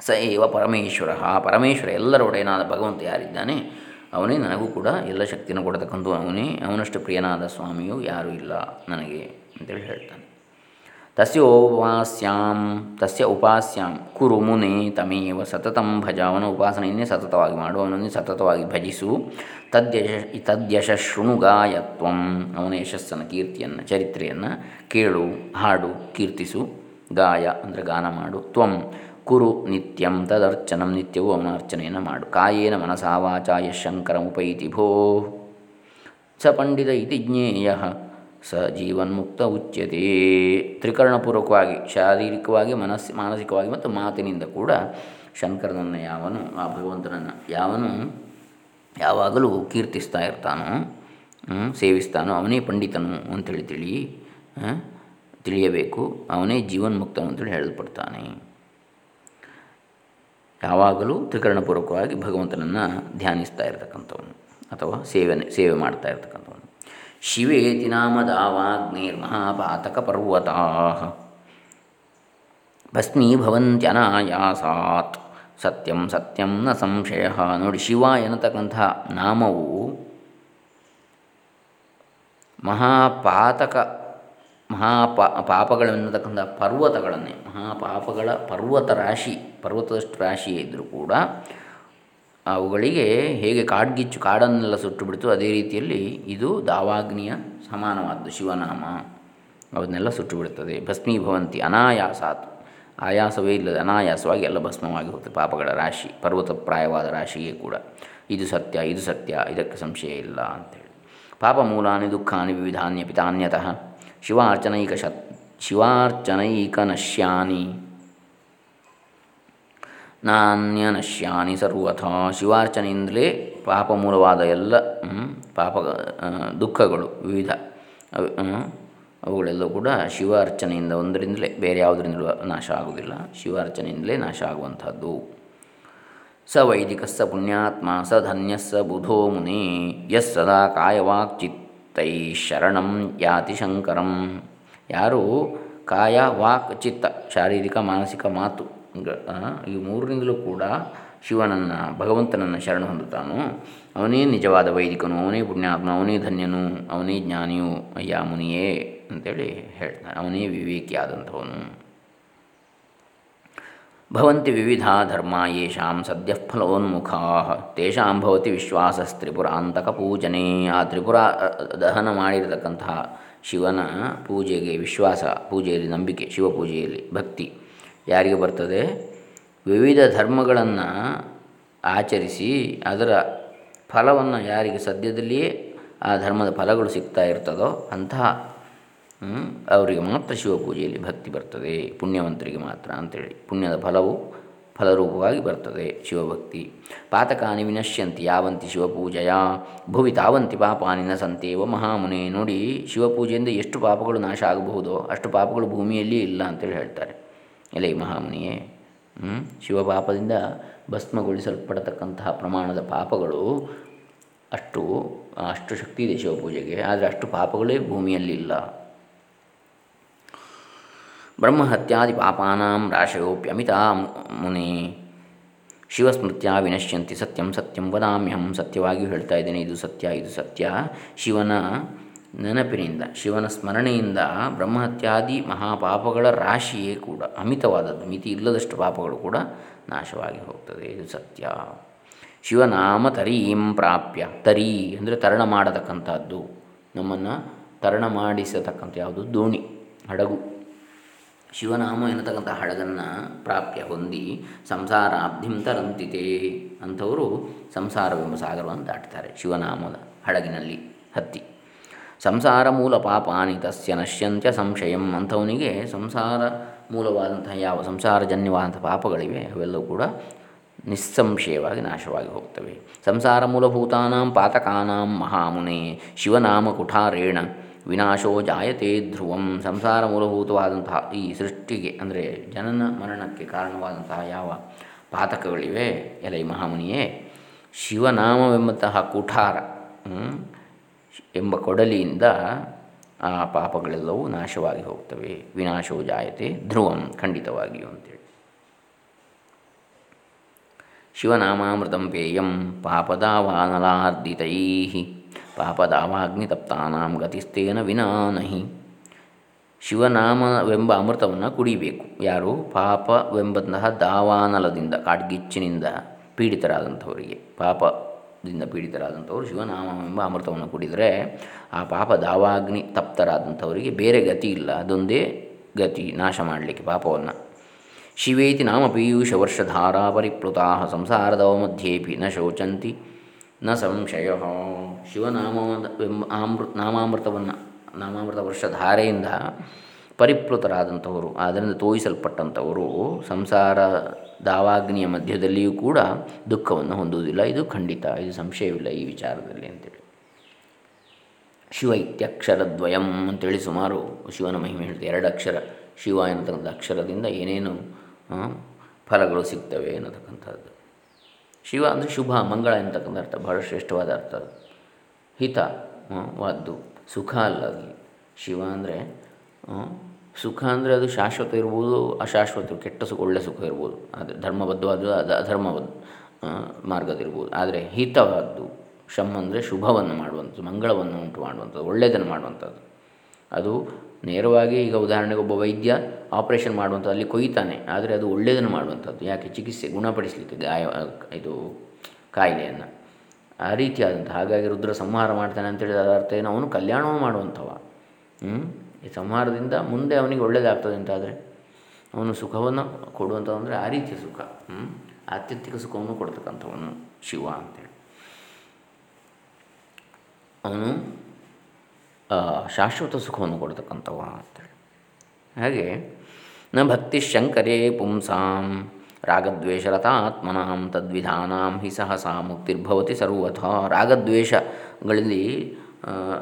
ಸ ಏವ ಪರಮೇಶ್ವರ ಪರಮೇಶ್ವರ ಎಲ್ಲರ ಒಡೆಯನಾದ ಭಗವಂತ ಯಾರಿದ್ದಾನೆ? ಅವನೇ, ನನಗೂ ಕೂಡ ಎಲ್ಲ ಶಕ್ತಿಯನ್ನು ಕೊಡತಕ್ಕಂಥ ಅವನೇ, ಅವನಷ್ಟು ಪ್ರಿಯನಾದ ಸ್ವಾಮಿಯು ಯಾರೂ ಇಲ್ಲ ನನಗೆ ಅಂತೇಳಿ ಹೇಳ್ತಾನೆ. ತಸ್ಯ ಉಪಾಸ್ಯಾಂ ತಸ್ಯ ಉಪಾಸ್ಯಾಂ ಕುರು ಮುನೆ ತಮೇವ ಸತತಂ ಭಜ ಅವನ ಉಪಾಸನೆಯನ್ನೇ ಸತತವಾಗಿ ಮಾಡು ಅವನನ್ನೇ ಸತತವಾಗಿ ಭಜಿಸು ತದ್ಯಶ ತದ್ಯಶ ಶೃಣುಗಾಯತ್ವಂ ಅವನ ಯಶಸ್ಸನ್ನು ಕೀರ್ತಿಯನ್ನು ಚರಿತ್ರೆಯನ್ನು ಕೇಳು ಹಾಡು ಕೀರ್ತಿಸು ಗಾಯ ಅಂದರೆ ಗಾನ ಮಾಡು ತ್ವಂ ಕುರು ನಿತ್ಯಂ ತದರ್ಚನಂ ನಿತ್ಯವೂ ಅವನ ಅರ್ಚನೆಯನ್ನು ಮಾಡು ಕಾಯೇನ ಮನಸಾ ಶಂಕರ ಉಪೈತಿ ಭೋ ಸ ಪಂಡಿತ ಇತಿ ಜ್ಞೇಯ ಸ ಜೀವನ್ಮುಕ್ತ ಉಚ್ಯತೆ. ತ್ರಿಕರಣಪೂರ್ವಕವಾಗಿ, ಶಾರೀರಿಕವಾಗಿ, ಮನಸ್ಸು, ಮಾನಸಿಕವಾಗಿ ಮತ್ತು ಮಾತಿನಿಂದ ಕೂಡ ಶಂಕರನನ್ನು ಯಾವನು, ಆ ಭಗವಂತನನ್ನು ಯಾವನು ಯಾವಾಗಲೂ ಕೀರ್ತಿಸ್ತಾ ಇರ್ತಾನೋ ಸೇವಿಸ್ತಾನೋ, ಅವನೇ ಪಂಡಿತನು ಅಂತೇಳಿ ತಿಳಿ ತಿಳಿಯಬೇಕು. ಅವನೇ ಜೀವನ್ಮುಕ್ತನು ಅಂತೇಳಿ ಹೇಳಲ್ಪಡ್ತಾನೆ. ಯಾವಾಗಲೂ ತ್ರಿಕರಣಪೂರ್ವಕವಾಗಿ ಭಗವಂತನನ್ನು ಧ್ಯಾನಿಸ್ತಾ ಇರತಕ್ಕಂಥವನು ಅಥವಾ ಸೇವನೆ, ಸೇವೆ ಮಾಡ್ತಾ ಇರ್ತಕ್ಕಂಥವನು. ಶಿವೇತಿ ನಾಮದಾವಾಗ್ನೇರ್ಮಹಾಪಾತಕ ಪರ್ವತಾ ಭಸ್ಮೀಭವಂತ್ಯನಾಯಾಸಾತ್ ಸತ್ಯಂ ಸತ್ಯಂ ನ ಸಂಶಯ. ನೋಡಿ ಶಿವ ಎನ್ನತಕ್ಕಂಥ ನಾಮವು ಮಹಾಪಾತಕ ಮಹಾಪ ಪಾಪಗಳೆನ್ನತಕ್ಕಂಥ ಪರ್ವತಗಳನ್ನೇ. ಮಹಾಪಾಪಗಳ ಪರ್ವತ ರಾಶಿ, ಪರ್ವತದಷ್ಟು ರಾಶಿಯೇ ಇದ್ದರೂ ಕೂಡ ಅವುಗಳಿಗೆ ಹೇಗೆ ಕಾಡ್ಗಿಚ್ಚು ಕಾಡನ್ನೆಲ್ಲ ಸುಟ್ಟು ಬಿಡ್ತು ಅದೇ ರೀತಿಯಲ್ಲಿ ಇದು ದಾವಾಗ್ನಿಯ ಸಮಾನವಾದ್ದು ಶಿವನಾಮ. ಅವನ್ನೆಲ್ಲ ಸುಟ್ಟು ಬಿಡುತ್ತದೆ ಭಸ್ಮೀಭವಂತಿ ಅನಾಯಾಸಾತ್. ಆಯಾಸವೇ ಇಲ್ಲದೆ ಅನಾಯಾಸವಾಗಿ ಎಲ್ಲ ಭಸ್ಮವಾಗಿ ಹೋಗ್ತದೆ ಪಾಪಗಳ ರಾಶಿ, ಪರ್ವತಪ್ರಾಯವಾದ ರಾಶಿಯೇ ಕೂಡ. ಇದು ಸತ್ಯ ಇದು ಸತ್ಯ, ಇದಕ್ಕೆ ಸಂಶಯ ಇಲ್ಲ ಅಂತೇಳಿ. ಪಾಪ ಮೂಲಾನಿ ದುಃಖಾನಿ ವಿವಿಧಾನ್ಯ ಪಿತಾನ್ಯತಃ. ಶಿವಾರ್ಚನೈಕ ಶತ್, ಶಿವಾರ್ಚನೈಕ ನಶ್ಯಾನಿ. ನಾಣ್ಯನಶ್ಯಾನಿ ಸರ್ವಥ ಶಿವಾರ್ಚನೆಯಿಂದಲೇ ಪಾಪ ಮೂಲವಾದ ಎಲ್ಲ ಪಾಪ ದುಃಖಗಳು ವಿವಿಧ. ಅವುಗಳೆಲ್ಲವೂ ಕೂಡ ಶಿವಾರ್ಚನೆಯಿಂದ ಒಂದರಿಂದಲೇ, ಬೇರೆ ಯಾವುದರಿಂದಲೂ ನಾಶ ಆಗುವುದಿಲ್ಲ. ಶಿವಾರ್ಚನೆಯಿಂದಲೇ ನಾಶ ಆಗುವಂಥದ್ದು. ಸ ವೈದಿಕ ಸ ಪುಣ್ಯಾತ್ಮ, ಸ ಧನ್ಯಸ್ಸ ಬುಧೋ ಮುನಿ, ಯಸ್ ಸದಾ ಕಾಯವಾಕ್ ಚಿತ್ತೈ ಶರಣಂ ಯಾತಿ ಶಂಕರಂ. ಯಾರು ಕಾಯ ವಾಕ್ ಚಿತ್ತ ಶಾರೀರಿಕ, ಮಾನಸಿಕ ಮಾತು. ಈ ಮೂರರಿಂದಲೂ ಕೂಡ ಶಿವನನ್ನು, ಭಗವಂತನನ್ನು ಶರಣ ಹೊಂದುತ್ತಾನೋ. ಅವನೇ ನಿಜವಾದ ವೈದಿಕನು, ಅವನೇ ಪುಣ್ಯಾತ್ಮ, ಅವನೇ ಧನ್ಯನು, ಅವನೇ ಜ್ಞಾನಿಯು, ಅಯ್ಯ ಮುನಿಯೇ ಅಂತೇಳಿ ಹೇಳ್ತಾನೆ. ಅವನೇ ವಿವೇಕಿಯಾದಂಥವನು. ಭವಂತಿ ವಿವಿಧ ಧರ್ಮ ಯೇಷಾಂ ಸದ್ಯ ಫಲೋನ್ಮುಖಾ. ತೇಷಾಂ ಭವತಿ ವಿಶ್ವಾಸಸ್ತ್ರಿಪುರಾಂತಕ ಪೂಜನೆ. ಆ ತ್ರಿಪುರ ದಹನ ಮಾಡಿರತಕ್ಕಂತಹ ಶಿವನ ಪೂಜೆಗೆ ವಿಶ್ವಾಸ, ಪೂಜೆಯಲ್ಲಿ ನಂಬಿಕೆ, ಶಿವಪೂಜೆಯಲ್ಲಿ ಭಕ್ತಿ. ಯಾರಿಗೆ ಬರ್ತದೆ? ವಿವಿಧ ಧರ್ಮಗಳನ್ನು ಆಚರಿಸಿ ಅದರ ಫಲವನ್ನು ಯಾರಿಗೆ, ಸದ್ಯದಲ್ಲಿಯೇ ಆ ಧರ್ಮದ ಫಲಗಳು ಸಿಗ್ತಾ ಇರ್ತದೋ ಅಂತಹ ಅವರಿಗೆ ಮಾತ್ರ ಶಿವಪೂಜೆಯಲ್ಲಿ ಭಕ್ತಿ ಬರ್ತದೆ. ಪುಣ್ಯವಂತರಿಗೆ ಮಾತ್ರ ಅಂಥೇಳಿ ಪುಣ್ಯದ ಫಲವು ಫಲರೂಪವಾಗಿ ಬರ್ತದೆ ಶಿವಭಕ್ತಿ. ಪಾತಕಾನಿ ವಿನಶ್ಯಂತಿ ಯಾವಂತಿ ಶಿವಪೂಜೆಯ? ಭುವಿ ತಾವಂತಿ ಪಾಪಾನಿನ ಸಂತೇವ ಮಹಾಮುನೆ. ನೋಡಿ, ಶಿವಪೂಜೆಯಿಂದ ಎಷ್ಟು ಪಾಪಗಳು ನಾಶ ಆಗಬಹುದೋ ಅಷ್ಟು ಪಾಪಗಳು ಭೂಮಿಯಲ್ಲಿ ಇಲ್ಲ ಅಂತೇಳಿ ಹೇಳ್ತಾರೆ. ಎಲೆ ಮಹಾಮುನಿಯೇ ಶಿವಪಾಪದಿಂದ ಭಸ್ಮಗೊಳಿಸಲ್ಪಡತಕ್ಕಂತಹ ಪ್ರಮಾಣದ ಪಾಪಗಳು ಅಷ್ಟು ಅಷ್ಟು ಶಕ್ತಿ ಇದೆ ಶಿವಪೂಜೆಗೆ, ಆದರೆ ಅಷ್ಟು ಪಾಪಗಳೇ ಭೂಮಿಯಲ್ಲಿಲ್ಲ ಬ್ರಹ್ಮಹತ್ಯಾದಿ ಪಾಪಾನಾಂ ರಾಶಯೋಪ್ಯಮಿತಾ ಮುನಿ, ಶಿವಸ್ಮೃತ್ಯ ವಿನಶ್ಯಂತಿ ಸತ್ಯಂ ಸತ್ಯಂ ವದಾಮ್ಯಹಂ ಸತ್ಯವಾಗಿಯೂ ಹೇಳ್ತಾ ಇದ್ದೇನೆ, ಇದು ಸತ್ಯ ಇದು ಸತ್ಯ. ಶಿವನ ನೆನಪಿನಿಂದ, ಶಿವನ ಸ್ಮರಣೆಯಿಂದ ಬ್ರಹ್ಮಹತ್ಯಾದಿ ಮಹಾಪಾಪಗಳ ರಾಶಿಯೇ ಕೂಡ, ಅಮಿತವಾದದ್ದು, ಮಿತಿ ಇಲ್ಲದಷ್ಟು ಪಾಪಗಳು ಕೂಡ ನಾಶವಾಗಿ ಹೋಗ್ತದೆ. ಇದು ಸತ್ಯ. ಶಿವನಾಮ ತರೀಂ ಪ್ರಾಪ್ಯ. ತರೀ ಅಂದರೆ ತರಣ ಮಾಡತಕ್ಕಂಥದ್ದು. ನಮ್ಮನ್ನು ತರಣ ಮಾಡಿಸತಕ್ಕಂಥ ಯಾವುದು? ದೋಣಿ, ಹಡಗು. ಶಿವನಾಮ ಎನ್ನತಕ್ಕಂಥ ಹಡಗನ್ನು ಪ್ರಾಪ್ಯ ಹೊಂದಿ ಸಂಸಾರ ಅಬ್ಧಿಂ ತರಂತಿತೆ ಅಂಥವರು ಸಂಸಾರವೆಂಬ ಸಾಗರವನ್ನು ದಾಟ್ತಾರೆ ಶಿವನಾಮದ ಹಡಗಿನಲ್ಲಿ, ಹತ್ತಿ. ಸಂಸಾರ ಮೂಲ ಪಾಪಾನಿ ತಸ್ಯ ನಶ್ಯಂತ್ಯ ಸಂಶಯಂ ಅಂಥವನಿಗೆ ಸಂಸಾರ ಮೂಲವಾದಂತಹ ಯಾವ ಸಂಸಾರಜನ್ಯವಾದಂಥ ಪಾಪಗಳಿವೆ, ಅವೆಲ್ಲವೂ ಕೂಡ ನಿಸ್ಸಂಶಯವಾಗಿ ನಾಶವಾಗಿ ಹೋಗ್ತವೆ. ಸಂಸಾರ ಮೂಲಭೂತಾನಾಂ ಪಾತಕಾನಾಂ ಮಹಾಮುನೆ ಶಿವನಾಮ ಕುಠಾರೇಣ ವಿನಾಶೋ ಜಾಯತೆ ಧ್ರುವಂ. ಸಂಸಾರ ಮೂಲಭೂತವಾದಂತಹ ಈ ಸೃಷ್ಟಿಗೆ, ಅಂದರೆ ಜನನ ಮರಣಕ್ಕೆ ಕಾರಣವಾದಂತಹ ಯಾವ ಪಾತಕಗಳಿವೆ, ಎಲೆ ಮಹಾಮುನಿಯೇ, ಶಿವನಾಮವೆಂಬಂತಹ ಕುಠಾರ ಎಂಬ ಕೊಡಲಿಯಿಂದ ಆ ಪಾಪಗಳೆಲ್ಲವೂ ನಾಶವಾಗಿ ಹೋಗ್ತವೆ. ವಿನಾಶವು ಜಾಯತೆ, ಧ್ರುವಂ ಖಂಡಿತವಾಗಿಯೂ ಅಂತೇಳಿ. ಶಿವನಾಮಾಮೃತಂ ಪೇಯಂ ಪಾಪದಾವಾನಲಾರ್ದಿತೈ ಪಾಪದಾವಾಗ್ನಿತಪ್ತಾನಾಂ ಗತಿಸ್ತೇನ ವಿನಾನಹಿ. ಶಿವನಾಮವೆಂಬ ಅಮೃತವನ್ನು ಕುಡಿಬೇಕು. ಯಾರು? ಪಾಪವೆಂಬಂತಹ ದಾವಾನಲದಿಂದ, ಕಾಡ್ಗಿಚ್ಚಿನಿಂದ ಪೀಡಿತರಾದಂಥವರಿಗೆ. ಪಾಪದಿಂದ ಪೀಡಿತರಾದಂಥವರು ಶಿವನಾಮವೆಂಬ ಅಮೃತವನ್ನು ಕುಡಿದರೆ ಆ ಪಾಪ ದಾವಾಗ್ನಿ ತಪ್ತರಾದಂಥವರಿಗೆ ಬೇರೆ ಗತಿ ಇಲ್ಲ. ಅದೊಂದೇ ಗತಿ ನಾಶ ಮಾಡಲಿಕ್ಕೆ ಪಾಪವನ್ನು. ಶಿವೇತಿ ನಾಮ ಪೀಯೂಷ ವರ್ಷಧಾರಾ ಪರಿಪ್ಲುತಾ ಸಂಸಾರದವ ಮಧ್ಯೇಪಿ ನ ಶೋಚಂತಿ ನ ಸಂಶಯ. ಶಿವನಾಮವೆಂಬ ಆಮೃತ ನಾಮಾಮೃತವನ್ನು ನಾಮಾಮೃತ ವರ್ಷಧಾರೆಯಿಂದ ಪರಿಪ್ಲುತರಾದಂಥವರು, ಅದರಿಂದ ತೋಯಿಸಲ್ಪಟ್ಟಂಥವರು ಸಂಸಾರ ದಾವಾಗ್ನಿಯ ಮಧ್ಯದಲ್ಲಿಯೂ ಕೂಡ ದುಃಖವನ್ನು ಹೊಂದುವುದಿಲ್ಲ. ಇದು ಖಂಡಿತ, ಇದು ಸಂಶಯವಿಲ್ಲ ಈ ವಿಚಾರದಲ್ಲಿ ಅಂತೇಳಿ. ಶಿವ ಇತ್ಯಕ್ಷರದ್ವಯಂ ಅಂತೇಳಿ ಸುಮಾರು ಶಿವನ ಮಹಿಮೆ ಹೇಳ್ತಾರೆ ಎರಡು ಅಕ್ಷರ, ಶಿವ ಎನ್ನತಕ್ಕಂಥ ಅಕ್ಷರದಿಂದ ಏನೇನು ಫಲಗಳು ಸಿಗ್ತವೆ ಅನ್ನತಕ್ಕಂಥದ್ದು ಶಿವ ಅಂದರೆ ಶುಭ, ಮಂಗಳ ಎನ್ನತಕ್ಕಂಥ ಅರ್ಥ, ಬಹಳ ಶ್ರೇಷ್ಠವಾದ ಅರ್ಥ ಹಿತ ವಾದ್ದು, ಸುಖ ಅಲ್ಲಿ ಶಿವ ಅಂದರೆ ಸುಖ ಅಂದರೆ ಅದು ಶಾಶ್ವತ ಇರ್ಬೋದು, ಅಶಾಶ್ವತ, ಕೆಟ್ಟ ಸುಖ, ಒಳ್ಳೆ ಸುಖ ಇರ್ಬೋದು. ಅದು ಧರ್ಮಬದ್ಧವಾದ ಅದು ಅಧರ್ಮಬದ್ಧ ಮಾರ್ಗದಿರ್ಬೋದು ಆದರೆ ಹಿತವಾದ್ದು, ಶಮ್ ಅಂದರೆ ಶುಭವನ್ನು ಮಾಡುವಂಥದ್ದು, ಮಂಗಳವನ್ನು ಉಂಟು ಮಾಡುವಂಥದ್ದು ಒಳ್ಳೆಯದನ್ನು ಮಾಡುವಂಥದ್ದು. ಅದು ನೇರವಾಗಿ ಈಗ ಉದಾಹರಣೆಗೆ ಒಬ್ಬ ವೈದ್ಯ ಆಪರೇಷನ್ ಮಾಡುವಂಥದ್ದು, ಅಲ್ಲಿ ಕೊಯ್ತಾನೆ, ಆದರೆ ಅದು ಒಳ್ಳೆಯದನ್ನು ಮಾಡುವಂಥದ್ದು. ಯಾಕೆ? ಚಿಕಿತ್ಸೆ, ಗುಣಪಡಿಸಲಿಕ್ಕೆ ಗಾಯ, ಇದು ಕಾಯಿಲೆಯನ್ನು. ಆ ರೀತಿಯಾದಂಥ, ಹಾಗಾಗಿ ರುದ್ರ ಸಂಹಾರ ಮಾಡ್ತಾನೆ ಅಂತೇಳಿದ ಅರ್ಥ ಏನು? ಅವನು ಕಲ್ಯಾಣವೂ ಮಾಡುವಂಥವ. ಹ್ಮ್? ಈ ಸಂಹಾರದಿಂದ ಮುಂದೆ ಅವನಿಗೆ ಒಳ್ಳೆಯದಾಗ್ತದೆ ಅಂತಾದರೆ, ಅವನು ಸುಖವನ್ನು ಕೊಡುವಂಥವು ಅಂದರೆ ಆ ರೀತಿಯ ಸುಖ ಹ್ಞೂ ಆತ್ಯಂತಿಕ ಸುಖವನ್ನು ಕೊಡ್ತಕ್ಕಂಥವನು ಶಿವ ಅಂತೇಳಿ. ಅವನು ಶಾಶ್ವತ ಸುಖವನ್ನು ಕೊಡ್ತಕ್ಕಂಥವ ಅಂತೇಳಿ. ಹಾಗೆ, ನ ಭಕ್ತಿ ಶಂಕರೇ ಪುಂಸಾಂ, ರಾಗದ್ವೇಷರತಾತ್ಮನಾಂ, ತದ್ವಿಧಾನಾಂ ಹಿ ಸಹಸಾ ಮುಕ್ತಿರ್ಭವತಿ ಸರ್ವಥ. ರಾಗದ್ವೇಷಗಳಲ್ಲಿ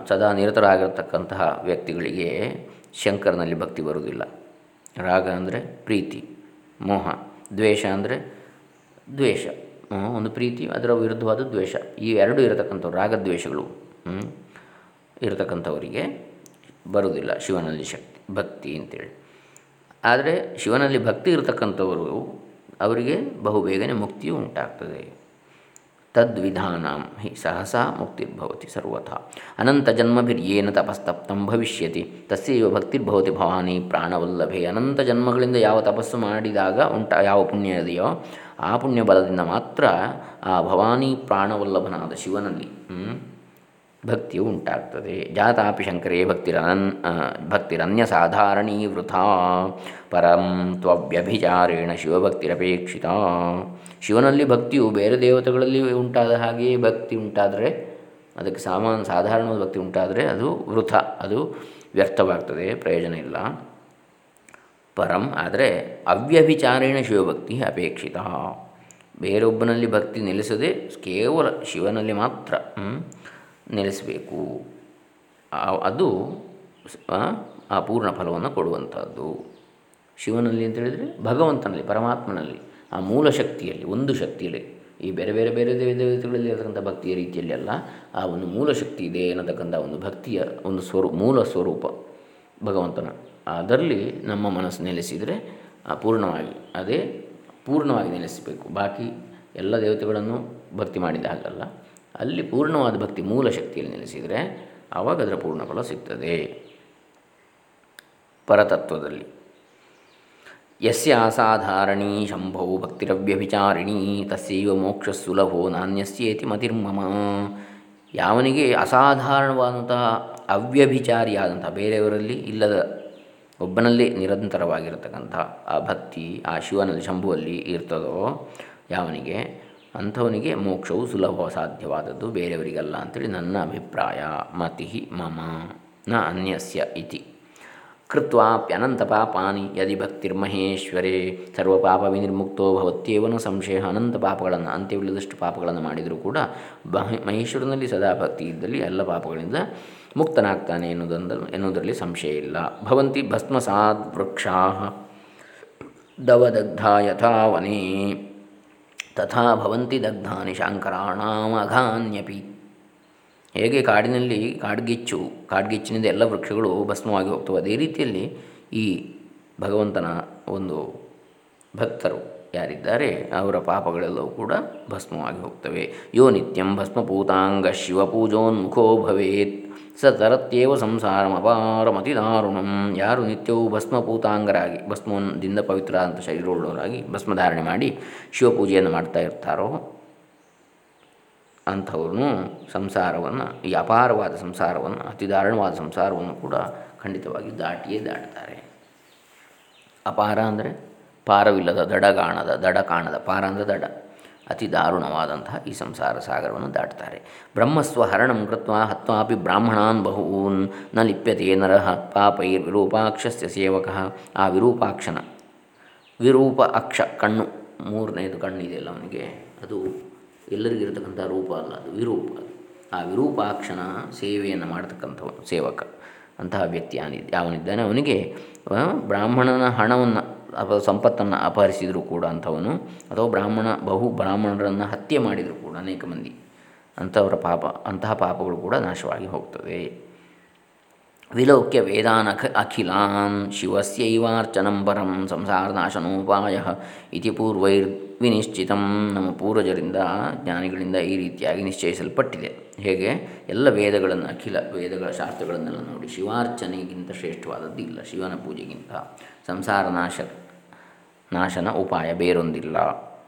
ಸದಾ ನಿರತರಾಗಿರ್ತಕ್ಕಂತಹ ವ್ಯಕ್ತಿಗಳಿಗೆ ಶಂಕರನಲ್ಲಿ ಭಕ್ತಿ ಬರುವುದಿಲ್ಲ. ರಾಗ ಅಂದರೆ ಪ್ರೀತಿ, ಮೋಹ, ದ್ವೇಷ ಅಂದರೆ ದ್ವೇಷ. ಒಂದು ಪ್ರೀತಿ, ಅದರ ವಿರುದ್ಧವಾದ ದ್ವೇಷ. ಈ ಎರಡು ಇರತಕ್ಕಂಥವ್ರು, ರಾಗದ್ವೇಷಗಳು ಇರತಕ್ಕಂಥವರಿಗೆ ಬರುವುದಿಲ್ಲ ಶಿವನಲ್ಲಿ ಶಕ್ತಿ, ಭಕ್ತಿ ಅಂತೇಳಿ. ಆದರೆ ಶಿವನಲ್ಲಿ ಭಕ್ತಿ ಇರತಕ್ಕಂಥವರು, ಅವರಿಗೆ ಬಹುಬೇಗನೆ ಮುಕ್ತಿಯು ಉಂಟಾಗ್ತದೆ. ತದ್ವಿಧಾನಾಂ ಹಿ ಸಹಸಾ ಮುಕ್ತಿರ್ಭವತಿ ಸರ್ವಥ. ಅನಂತ ಜನ್ಮಭಿರ್ಯೇನ ತಪಸ್ತಪ್ತಂ ಭವಿಷ್ಯತಿ. ತಸ್ಯೈವ ಭಕ್ತಿರ್ಭವತಿ ಭವಾನಿ ಪ್ರಾಣವಲ್ಲಭೆ. ಅನಂತ ಜನ್ಮಗಳಿಂದ ಯಾವ ತಪಸ್ಸು ಮಾಡಿದಾಗ ಉಂಟ ಯಾವ ಪುಣ್ಯ ಇದೆಯೋ ಆ ಪುಣ್ಯ ಬಲದಿಂದ ಮಾತ್ರ ಆ ಭವಾನಿ ಪ್ರಾಣವಲ್ಲಭನಾದ ಶಿವನಲ್ಲಿ ಭಕ್ತಿಯು ಉಂಟಾಗ್ತದೆ. ಜಾತಾಪಿ ಶಂಕರೇ ಭಕ್ತಿರನನ್ ಭಕ್ತಿರನ್ಯ ಸಾಧಾರಣೀ ವೃಥಾ ಪರಂ ತ್ವವ್ಯಭಿಚಾರೇಣ ಶಿವಭಕ್ತಿರಪೇಕ್ಷಿತ. ಶಿವನಲ್ಲಿ ಭಕ್ತಿಯು ಬೇರೆ ದೇವತೆಗಳಲ್ಲಿ ಉಂಟಾದ ಹಾಗೆಯೇ ಭಕ್ತಿ ಉಂಟಾದರೆ, ಅದಕ್ಕೆ ಸಾಮಾನ್ಯ ಸಾಧಾರಣವಾದ ಭಕ್ತಿ ಉಂಟಾದರೆ ಅದು ವೃಥ, ಅದು ವ್ಯರ್ಥವಾಗ್ತದೆ, ಪ್ರಯೋಜನ ಇಲ್ಲ. ಪರಂ ಆದರೆ ಅವ್ಯಭಿಚಾರೇಣ ಶಿವಭಕ್ತಿ ಅಪೇಕ್ಷಿತ. ಬೇರೊಬ್ಬನಲ್ಲಿ ಭಕ್ತಿ ನಿಲ್ಲಿಸದೆ ಕೇವಲ ಶಿವನಲ್ಲಿ ಮಾತ್ರ ನೆಲೆಸಬೇಕು ಅದು ಆ, ಪೂರ್ಣ ಫಲವನ್ನು ಕೊಡುವಂಥದ್ದು. ಶಿವನಲ್ಲಿ ಅಂತ ಹೇಳಿದರೆ ಭಗವಂತನಲ್ಲಿ ಪರಮಾತ್ಮನಲ್ಲಿ ಆ ಮೂಲ ಶಕ್ತಿಯಲ್ಲಿ ಒಂದು ಶಕ್ತಿಯಲ್ಲಿ ಈ ಬೇರೆ ಬೇರೆ ಬೇರೆ ದೇವ ದೇವತೆಗಳಲ್ಲಿ ಇರತಕ್ಕಂಥ ಭಕ್ತಿಯ ರೀತಿಯಲ್ಲಿ ಅಲ್ಲ ಆ ಒಂದು ಮೂಲ ಶಕ್ತಿ ಇದೆ ಅನ್ನತಕ್ಕಂಥ ಒಂದು ಭಕ್ತಿಯ ಒಂದು ಸ್ವರೂ ಮೂಲ ಸ್ವರೂಪ ಭಗವಂತನ. ಅದರಲ್ಲಿ ನಮ್ಮ ಮನಸ್ಸು ನೆಲೆಸಿದರೆ ಪೂರ್ಣವಾಗಿ ಅದೇ ಪೂರ್ಣವಾಗಿ ನೆಲೆಸಬೇಕು. ಬಾಕಿ ಎಲ್ಲ ದೇವತೆಗಳನ್ನು ಭಕ್ತಿ ಮಾಡಿದ ಹಾಗಲ್ಲ. ಅಲ್ಲಿ ಪೂರ್ಣವಾದ ಭಕ್ತಿ ಮೂಲ ಶಕ್ತಿಯಲ್ಲಿ ನೆಲೆಸಿದರೆ ಆವಾಗ ಅದರ ಪೂರ್ಣ ಫಲ ಸಿಗ್ತದೆ. ಪರತತ್ವದಲ್ಲಿ. ಯಸ್ಯ ಅಸಾಧಾರಣೀ ಶಂಭೋ ಭಕ್ತಿರವ್ಯಭಿಚಾರಿಣಿ ತಸ್ಯೈವ ಮೋಕ್ಷ ಸುಲಭೋ ನಾಣ್ಯಸ್ಯೇತಿ ಮತಿರ್ಮಮ. ಯಾವನಿಗೆ ಅಸಾಧಾರಣವಾದಂತಹ ಅವ್ಯಭಿಚಾರಿಯಾದಂಥ ಬೇರೆಯವರಲ್ಲಿ ಇಲ್ಲದ ಒಬ್ಬನಲ್ಲಿ ನಿರಂತರವಾಗಿರತಕ್ಕಂಥ ಆ ಭಕ್ತಿ ಆ ಶಿವನಲ್ಲಿ, ಶಂಭುವಲ್ಲಿ ಇರ್ತದೋ, ಯಾವನಿಗೆ ಅಂಥವನಿಗೆ ಮೋಕ್ಷವು ಸುಲಭ, ಸಾಧ್ಯವಾದದ್ದು ಬೇರೆಯವರಿಗಲ್ಲ ಅಂಥೇಳಿ ನನ್ನ ಅಭಿಪ್ರಾಯ. ಮತಿ ಮಮ. ನ ಅನ್ಯಸ್ಯ ಇತಿ. ಕೃತ್ವಾಪ್ಯನಂತ ಪಾಪಾನಿ ಯದಿ ಭಕ್ತಿರ್ಮಹೇಶ್ವರೇ ಸರ್ವ ಪಾಪ ವಿನಿರ್ಮುಕ್ತೋ ಭವತ್ಯೇವನು ಸಂಶಯ. ಅನಂತ ಪಾಪಗಳನ್ನು, ಅಂತ್ಯವಿಲ್ಲದಷ್ಟು ಪಾಪಗಳನ್ನು ಮಾಡಿದರೂ ಕೂಡ ಮಹೇ ಮಹೇಶ್ವರನಲ್ಲಿ ಸದಾ ಭಕ್ತಿ ಇದ್ದಲ್ಲಿ ಎಲ್ಲ ಪಾಪಗಳಿಂದ ಮುಕ್ತನಾಗ್ತಾನೆ ಎನ್ನುವುದೊಂದ ಎನ್ನುವುದರಲ್ಲಿ ಸಂಶಯ ಇಲ್ಲ. ಭವಂತಿ ಭಸ್ಮಸಾದ್ ವೃಕ್ಷಾ ದವದಗ್ಧ ಯಥಾ ವನೇ ತಥಾ ಭವಂತಿ ದಗ್ಧಾನಿ ಶಾಂಕರಾಣಾಮಘಾನ್ಯಪಿ ಹೇಗೆ ಕಾಡಿನಲ್ಲಿ ಕಾಡ್ಗಿಚ್ಚು, ಕಾಡ್ಗಿಚ್ಚಿನಿಂದ ಎಲ್ಲ ವೃಕ್ಷಗಳು ಭಸ್ಮವಾಗಿ ಹೋಗ್ತವೆ. ಅದೇ ರೀತಿಯಲ್ಲಿ ಈ ಭಗವಂತನ ಒಂದು ಭಕ್ತರು ಯಾರಿದ್ದಾರೆ, ಅವರ ಪಾಪಗಳೆಲ್ಲವೂ ಕೂಡ ಭಸ್ಮವಾಗಿ ಹೋಗ್ತವೆ. ಯೋ ನಿತ್ಯಂ ಭಸ್ಮಪೂತಾಂಗ ಶಿವಪೂಜೋನ್ಮುಖೋ ಭವೇತ್. ಸ ತರತ್ಯೇವ ಸಂಸಾರಮಪಾರಮತಿ ದಾರುಣಂ ಯಾರು ನಿತ್ಯವೂ ಭಸ್ಮಪೂತಾಂಗರಾಗಿ ಭಸ್ಮದಿಂದ ಪವಿತ್ರ ಅಂತ ಶರೀರವುಳ್ಳವರಾಗಿ ಭಸ್ಮಧಾರಣೆ ಮಾಡಿ ಶಿವಪೂಜೆಯನ್ನು ಮಾಡ್ತಾ ಇರ್ತಾರೋ, ಅಂಥವ್ರನ್ನು ಸಂಸಾರವನ್ನು, ಈ ಅಪಾರವಾದ ಸಂಸಾರವನ್ನು, ಅತಿ ದಾರುಣವಾದ ಸಂಸಾರವನ್ನು ಕೂಡ ಖಂಡಿತವಾಗಿ ದಾಟಿಯೇ ದಾಟ್ತಾರೆ. ಅಪಾರ ಅಂದರೆ? ಪಾರವಿಲ್ಲದ ದಡ ಕಾಣದ ದಡ ಕಾಣದ ಪಾರ ಅಂದರೆ ದಡ. ಅತಿ ದಾರುಣವಾದಂತಹ ಈ ಸಂಸಾರ ಸಾಗರವನ್ನು ದಾಟ್ತಾರೆ. ಬ್ರಹ್ಮಸ್ವ ಹರಣಂ ಕೃತ್ವ ಹತ್ವಾಪಿ ಬ್ರಾಹ್ಮಣಾನ್ ಬಹೂನ್. ನ ಲಿಪ್ಯತೆ ನರಃ, ಪಾಪೈರ್ ವಿರೂಪಾಕ್ಷಸ್ಯ ಸೇವಕ. ಆ ವಿರೂಪಾಕ್ಷನ, ವಿರೂಪ ಅಕ್ಷ ಕಣ್ಣು, ಮೂರನೇದು ಕಣ್ಣಿದೆಯಲ್ಲ ಅವನಿಗೆ. ಅದು ಎಲ್ಲರಿಗಿರತಕ್ಕಂಥ ರೂಪ ಅಲ್ಲ, ಅದು ವಿರೂಪ ಆ ವಿರೂಪಾಕ್ಷನ ಸೇವೆಯನ್ನು ಮಾಡ್ತಕ್ಕಂಥವ ಸೇವಕ. ಅಂತಹ ವ್ಯಕ್ತಿ ಯಾವನಿದ್ದಾನೆ ಅವನಿಗೆ. ಬ್ರಾಹ್ಮಣನ ಹಣವನ್ನು ಅಥವಾ ಸಂಪತ್ತನ್ನು ಅಪಹರಿಸಿದರೂ ಕೂಡ ಅಂಥವನು, ಅಥವಾ ಬ್ರಾಹ್ಮಣ, ಬಹು ಬ್ರಾಹ್ಮಣರನ್ನು ಹತ್ಯೆ ಮಾಡಿದರೂ ಕೂಡ ಅನೇಕ ಮಂದಿ ಅಂಥವರ ಪಾಪ, ಅಂತಹ ಪಾಪಗಳು ಕೂಡ ನಾಶವಾಗಿ ಹೋಗ್ತದೆ ವಿಲೋಕ್ಯ ವೇದಾನಖ ಅಖಿಲಾನ್ ಶಿವಸ್ಯೈವಾರ್ಚನಂ ಪರಂ ಸಂಸಾರನಾಶನೋಪಾಯ ಇತಿ ಪೂರ್ವೈರ್ವಿನಿಶ್ಚಿತಂ ನಮ್ಮ ಪೂರ್ವಜರಿಂದ ಜ್ಞಾನಿಗಳಿಂದ ಈ ರೀತಿಯಾಗಿ ನಿಶ್ಚಯಿಸಲ್ಪಟ್ಟಿದೆ. ಹೇಗೆ? ಎಲ್ಲ ವೇದಗಳನ್ನು, ಅಖಿಲ ವೇದಗಳ ಶಾಸ್ತ್ರಗಳನ್ನೆಲ್ಲ ನೋಡಿ ಶಿವಾರ್ಚನೆಗಿಂತ ಶ್ರೇಷ್ಠವಾದದ್ದು ಇಲ್ಲ ಶಿವನ ಪೂಜೆಗಿಂತ. ಸಂಸಾರ ನಾಶ ನಾಶನ ಉಪಾಯ ಬೇರೊಂದಿಲ್ಲ.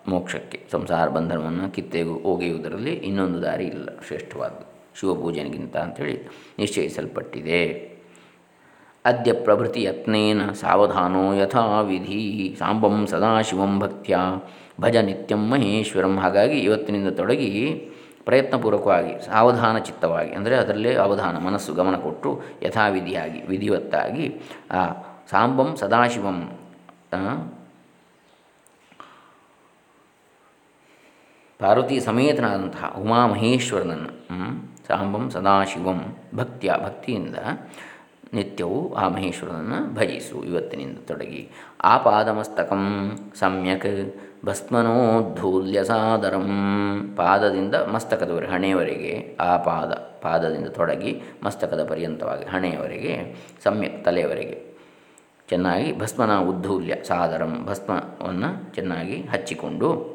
ಮೋಕ್ಷಕ್ಕೆ ಸಂಸಾರ ಬಂಧನವನ್ನು ಕಿತ್ತೆಗೂ ಒಗೆಯುವುದರಲ್ಲಿ ಇನ್ನೊಂದು ದಾರಿ ಇಲ್ಲ. ಶ್ರೇಷ್ಠವಾದ್ದು. ಶಿವಪೂಜನೆಗಿಂತ ಅಂಥೇಳಿ ನಿಶ್ಚಯಿಸಲ್ಪಟ್ಟಿದೆ. ಅದ್ಯ ಪ್ರಭೃತಿ ಯತ್ನೇನ ಸಾವಧಾನೋ ಯಥಾ ವಿಧಿ ಸಾಂಬಂ ಸದಾಶಿವಂ ಭಕ್ತ್ಯ. ಭಜ ನಿತ್ಯಂ ಮಹೇಶ್ವರಂ. ಹಾಗಾಗಿ ಇವತ್ತಿನಿಂದ ತೊಡಗಿ ಪ್ರಯತ್ನಪೂರ್ವಕವಾಗಿ, ಸಾವಧಾನ ಚಿತ್ತವಾಗಿ, ಅಂದರೆ ಅದರಲ್ಲೇ ಅವಧಾನ, ಮನಸ್ಸು ಗಮನ ಕೊಟ್ಟು ಯಥಾವಿಧಿಯಾಗಿ, ವಿಧಿವತ್ತಾಗಿ, ಆ ಸಾಂಬಂ ಸದಾಶಿವಂ ಪಾರ್ವತಿ ಸಮೇತನಾದಂತಹ ಉಮಾಮಹೇಶ್ವರನನ್ನು ಸಾಂಬಂ ಸದಾಶಿವಂ ಭಕ್ತಿಯ ಭಕ್ತಿಯಿಂದ ನಿತ್ಯವೂ ಆ ಮಹೇಶ್ವರನನ್ನು ಭಜಿಸು. ಇವತ್ತಿನಿಂದ ತೊಡಗಿ. ಆ ಪಾದಮಸ್ತಕಂ ಸಮ್ಯಕ್ ಭಸ್ಮನೋದ್ಧೂಲ್ಯ ಸಾದರಂ. ಪಾದದಿಂದ ಮಸ್ತಕದವರೆಗೆ ಹಣೆಯವರೆಗೆ ಆ ಪಾದ, ಪಾದದಿಂದ ತೊಡಗಿ ಮಸ್ತಕದ ಪರ್ಯಂತವಾಗಿ ಹಣೆಯವರೆಗೆ ಸಮ್ಯಕ್ ತಲೆಯವರೆಗೆ ಚೆನ್ನಾಗಿ ಭಸ್ಮನ ಉದ್ಧೂಲ್ಯ ಸಾದರಂ ಭಸ್ಮವನ್ನು ಚೆನ್ನಾಗಿ ಹಚ್ಚಿಕೊಂಡು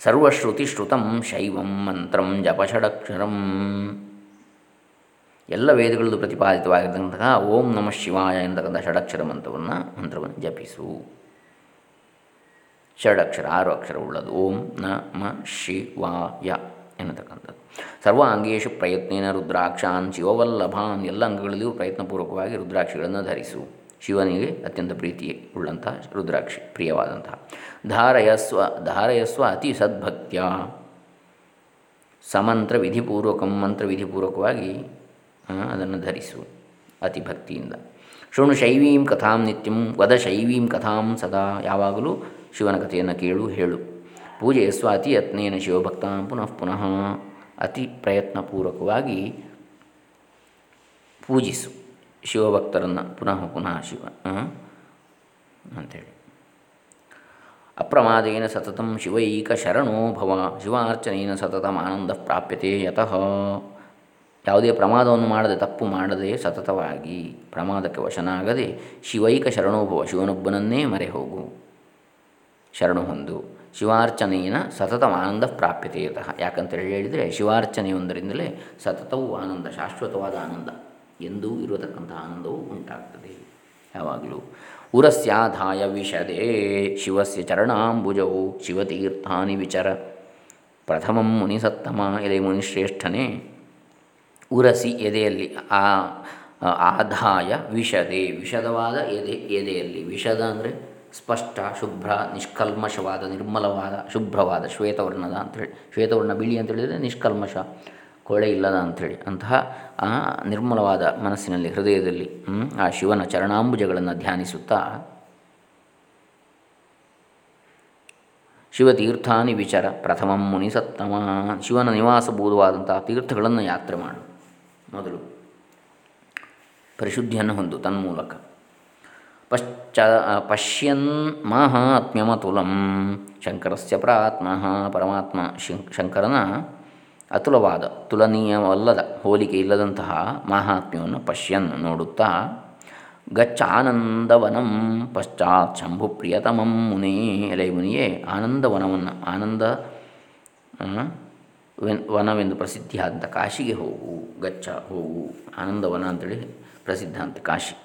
ಸರ್ವಶ್ರುತಿಶ್ರುತಂ ಶೈವಂ ಮಂತ್ರಂ ಜಪಷಡಕ್ಷರಂ ಎಲ್ಲ ವೇದಗಳದ್ದು ಪ್ರತಿಪಾದಿತವಾಗಿರ್ತಕ್ಕಂತಹ ಓಂ ನಮಃ ಶಿವಾಯ ಎಂತಕ್ಕಂಥ ಷಡಕ್ಷರ ಮಂತ್ರವನ್ನು ಮಂತ್ರವನ್ನು ಜಪಿಸು. ಷಡಕ್ಷರ, ಆರು ಅಕ್ಷರವುಳ್ಳದು ಓಂ ನಮ ಶಿವಾಯ ಎನ್ನತಕ್ಕಂಥದ್ದು. ಸರ್ವ ಅಂಗೇಶು ಪ್ರಯತ್ನೇನ ರುದ್ರಾಕ್ಷಾನ್, ಶಿವವಲ್ಲಭಾನ್ ಎಲ್ಲ ಅಂಗಗಳಲ್ಲಿಯೂ ಪ್ರಯತ್ನಪೂರ್ವಕವಾಗಿ ರುದ್ರಾಕ್ಷಿಗಳನ್ನು ಧರಿಸು. ಶಿವನಿಗೆ ಅತ್ಯಂತ ಪ್ರೀತಿ ಉಳ್ಳಂತಹ ರುದ್ರಾಕ್ಷಿ, ಪ್ರಿಯವಾದಂತಹ. ಧಾರಯಸ್ವ ಧಾರಯಸ್ವ ಅತಿ ಸದ್ಭಕ್ತ್ಯ. ಸಮಂತ್ರ ವಿಧಿಪೂರ್ವಕಂ, ಮಂತ್ರ ವಿಧಿಪೂರ್ವಕವಾಗಿ ಅದನ್ನು ಧರಿಸು ಅತಿ ಭಕ್ತಿಯಿಂದ. ಶೃಣು ಶೈವೀಂ ಕಥಾಂ ನಿತ್ಯಂ, ವದ ಶೈವೀಂ ಕಥಾಂ ಸದಾ, ಯಾವಾಗಲೂ ಶಿವನ ಕಥೆಯನ್ನು ಕೇಳು, ಹೇಳು. ಪೂಜೆಯಸ್ವ ಅತಿ ಯತ್ನೇನ ಶಿವಭಕ್ತಾಂ ಪುನಃ ಪುನಃ ಅತಿ ಪ್ರಯತ್ನಪೂರ್ವಕವಾಗಿ ಪೂಜಿಸು. ಶಿವಭಕ್ತರನ್ನು ಪುನಃ ಪುನಃ ಶಿವ ಅಂಥೇಳಿ. ಅಪ್ರಮಾದೇನ ಸತತಂ ಶಿವೈಕ ಶರಣೋ ಭವ ಶಿವಾರ್ಚನೇನ ಸತತ ಆನಂದ ಪ್ರಾಪ್ಯತೆ ಯತಃ. ಯಾವುದೇ ಪ್ರಮಾದವನ್ನು ಮಾಡದೆ ತಪ್ಪು ಮಾಡದೆ ಸತತವಾಗಿ ಪ್ರಮಾದಕ್ಕೆ ವಶನಾಗದೆ ಶಿವೈಕ ಶರಣೋಭವ ಶಿವನೊಬ್ಬನನ್ನೇ ಮರೆ ಹೋಗು ಶರಣು ಹೊಂದು. ಶಿವಾರ್ಚನೆಯ ಸತತ ಆನಂದ ಪ್ರಾಪ್ಯತೆ ಯತಃ. ಯಾಕಂತೇಳಿ ಹೇಳಿದರೆ ಶಿವಾರ್ಚನೆಯೊಂದರಿಂದಲೇ ಸತತವೂ ಆನಂದ, ಶಾಶ್ವತವಾದ ಆನಂದ. ಎಂದೂ ಇರತಕ್ಕಂಥ ಆನಂದವು ಉಂಟಾಗ್ತದೆ. ಯಾವಾಗಲೂ ಉರಸ್ಯಾಧಾಯ ವಿಷದೇ ಶಿವಸ್ಯ ಚರಣಾಂಬುಜವು ಶಿವತೀರ್ಥಾನಿ ವಿಚರ. ಪ್ರಥಮಂ ಮುನಿಸತ್ತಮ ಎದೆ ಮುನಿಶ್ರೇಷ್ಠನೇ ಉರಸಿ ಎದೆಯಲ್ಲಿ ಆ ಆದಾಯ ವಿಷದೆ. ವಿಷದವಾದ ಎದೆ, ಎದೆಯಲ್ಲಿ ವಿಷದ ಅಂದರೆ ಸ್ಪಷ್ಟ, ಶುಭ್ರ ನಿಷ್ಕಲ್ಮಶವಾದ ನಿರ್ಮಲವಾದ, ಶುಭ್ರವಾದ ಶ್ವೇತವರ್ಣದ ಅಂತೇಳಿ ಶ್ವೇತವರ್ಣ ಬಿಳಿ ಅಂತ ಹೇಳಿದರೆ ನಿಷ್ಕಲ್ಮಶ ಕೊಳೆ ಇಲ್ಲದ ಅಂಥೇಳಿ. ಅಂತಹ ನಿರ್ಮಲವಾದ ಮನಸ್ಸಿನಲ್ಲಿ, ಹೃದಯದಲ್ಲಿ ಆ ಶಿವನ ಚರಣಾಂಬುಜಗಳನ್ನು ಧ್ಯಾನಿಸುತ್ತಾ, ಶಿವತೀರ್ಥಾನಿ ವಿಚರ ಪ್ರಥಮಂ ಮುನಿಸತ್ತಮ ಶಿವನ ನಿವಾಸಭೂತವಾದಂತಹ ತೀರ್ಥಗಳನ್ನು ಯಾತ್ರೆ ಮಾಡು. ಮೊದಲು ಪರಿಶುದ್ಧಿಯನ್ನು ಹೊಂದು ತನ್ಮೂಲಕ. ಪಶ್ಚ ಪಶ್ಯನ್ ಮಹಾತ್ಮ್ಯಮತುಲಂ, ಶಂಕರಸ್ಯ ಪ್ರಾತ್ಮಃ ಪರಮಾತ್ಮ ಶಂಕರನ ಅತುಲವಾದ, ತುಲನೀಯವಲ್ಲದ ಹೋಲಿಕೆ ಇಲ್ಲದಂತಹ ಮಾಹಾತ್ಮ್ಯವನ್ನು ಪಶ್ಯನ್ ನೋಡುತ್ತಾ, ಗಚ್ಚಾನಂದವನಂ ಪಶ್ಚಾತ್ ಶಂಭು ಪ್ರಿಯತಮಂ ಮುನೇ ಎಲೆ ಮುನಿಯೇ, ಆನಂದವನವನ್ನು, ಆನಂದ ವೆನ್, ವನವೆಂದು ಪ್ರಸಿದ್ಧಿಯಾದಂಥ ಕಾಶಿಗೆ ಹೋಗು, ಗಚ್ಚ ಹೋಗು, ಆನಂದವನ ಅಂತೇಳಿ ಪ್ರಸಿದ್ಧ ಅಂತ ಕಾಶಿ.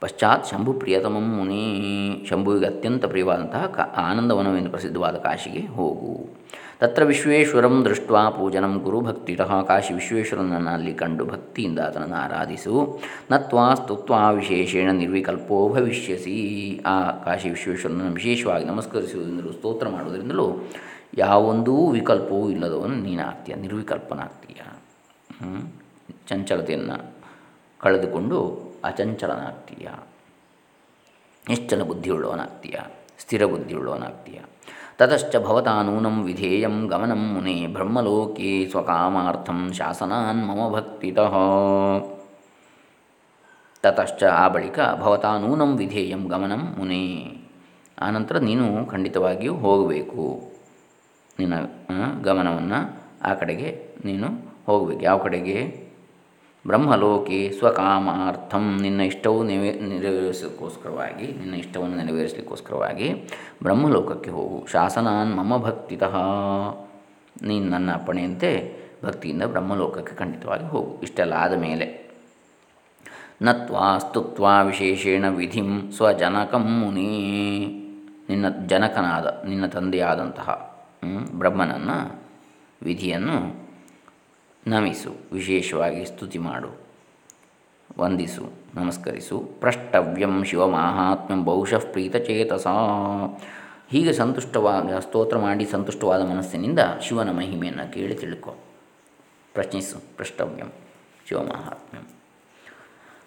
ಪಶ್ಚಾತ್ ಶಂಭು ಪ್ರಿಯತಮಂ ಮುನಿ, ಶಂಭುವಿಗೆ ಅತ್ಯಂತ ಪ್ರಿಯವಾದಂತಹ ಕಾ, ಆನಂದವನವೆಂದು ಪ್ರಸಿದ್ಧವಾದ ಕಾಶಿಗೆ ಹೋಗು. ತತ್ರ ವಿಶ್ವೇಶ್ವರಂ ದೃಷ್ಟ ಪೂಜನಂ ಗುರು ಭಕ್ತಿತಃ ಕಾಶಿ ವಿಶ್ವೇಶ್ವರನನ್ನು ಅಲ್ಲಿ ಕಂಡು ಭಕ್ತಿಯಿಂದ ಆತನನ್ನು ಆರಾಧಿಸು ನತ್ವಾ ಸ್ತುತ್ವ ವಿಶೇಷೇಣ ನಿರ್ವಿಕಲ್ಪೋ ಭವಿಷ್ಯಸಿ ಆ ಕಾಶಿ ವಿಶ್ವೇಶ್ವರನನ್ನು ವಿಶೇಷವಾಗಿ ನಮಸ್ಕರಿಸುವುದರಿಂದಲೂ ಸ್ತೋತ್ರ ಮಾಡುವುದರಿಂದಲೂ ಯಾವೊಂದೂ ವಿಕಲ್ಪವೂ ಇಲ್ಲದವನು ನೀನಾಗ್ತೀಯ ನಿರ್ವಿಕಲ್ಪನಾಗ್ತೀಯ ಚಂಚಲತೆಯನ್ನು ಕಳೆದುಕೊಂಡು ಅಚಂಚಲನಾಗ್ತೀಯ ನಿಶ್ಚಲ ಬುದ್ಧಿಯುಳ್ಳವನಾಗ್ತೀಯ ಸ್ಥಿರ ಬುದ್ಧಿಯುಳ್ಳವನಾಗ್ತೀಯ ತತಶ್ಚ ಭವತಾ ನೂನಂ ವಿಧೇಯಂ ಗಮನಂ ಮುನೆ ಬ್ರಹ್ಮಲೋಕೆ ಸ್ವಕಾಮಾರ್ಥಂ ಶಾಸನಾನ್ ಮಮ ಭಕ್ತಿತಃ ತತಶ್ಚ ಆ ಬಳಿಕ ಭವತಾ ನೂನಂ ವಿಧೇಯಂ ಗಮನಂ ಮುನೆ ಆನಂತರ ನೀನು ಖಂಡಿತವಾಗಿಯೂ ಹೋಗಬೇಕು. ನಿನ್ನ ಗಮನವನ್ನು ಆ ಕಡೆಗೆ ನೀನು ಹೋಗಬೇಕು. ಯಾವ ಕಡೆಗೆ? ಬ್ರಹ್ಮಲೋಕೆ ಸ್ವಕಾಮಾರ್ಥಂ. ನಿನ್ನ ಇಷ್ಟವು ನೆವೆ ನೆರವೇರಿಸೋಕ್ಕೋಸ್ಕರವಾಗಿ ನಿನ್ನ ಇಷ್ಟವನ್ನು ನೆರವೇರಿಸಲಿಕ್ಕೋಸ್ಕರವಾಗಿ ಬ್ರಹ್ಮಲೋಕಕ್ಕೆ ಹೋಗು. ಶಾಸನಾನ್ ಮಮ ಭಕ್ತಿತಃ. ನೀನು ನನ್ನ ಅಪ್ಪಣೆಯಂತೆ ಭಕ್ತಿಯಿಂದ ಬ್ರಹ್ಮಲೋಕಕ್ಕೆ ಖಂಡಿತವಾಗಿ ಹೋಗು. ಇಷ್ಟೆಲ್ಲ ಆದ ಮೇಲೆ ನತ್ವಾ ಸ್ತುತ್ವ ವಿಶೇಷೇಣ ವಿಧಿಂ ಸ್ವಜನಕಂ ಮುನಿ. ನಿನ್ನ ಜನಕನಾದ, ನಿನ್ನ ತಂದೆಯಾದಂತಹ ಬ್ರಹ್ಮನನ್ನು ವಿಧಿಯನ್ನು ನಮಿಸು, ವಿಶೇಷವಾಗಿ ಸ್ತುತಿ ಮಾಡು, ವಂದಿಸು, ನಮಸ್ಕರಿಸು, ಪ್ರಷ್ಟವ್ಯಂ ಶಿವಮಾಹಾತ್ಮ್ಯಂ ಬಹುಶಃ ಪ್ರೀತಚೇತಸ. ಹೀಗೆ ಸಂತುಷ್ಟವಾದ ಸ್ತೋತ್ರ ಮಾಡಿ ಸಂತುಷ್ಟವಾದ ಮನಸ್ಸಿನಿಂದ ಶಿವನ ಮಹಿಮೆಯನ್ನು ಕೇಳಿ ತಿಳ್ಕೊ. ಪ್ರಶ್ನಿಸು, ಪ್ರಷ್ಟವ್ಯಂ ಶಿವಮಾಹಾತ್ಮ್ಯಂ.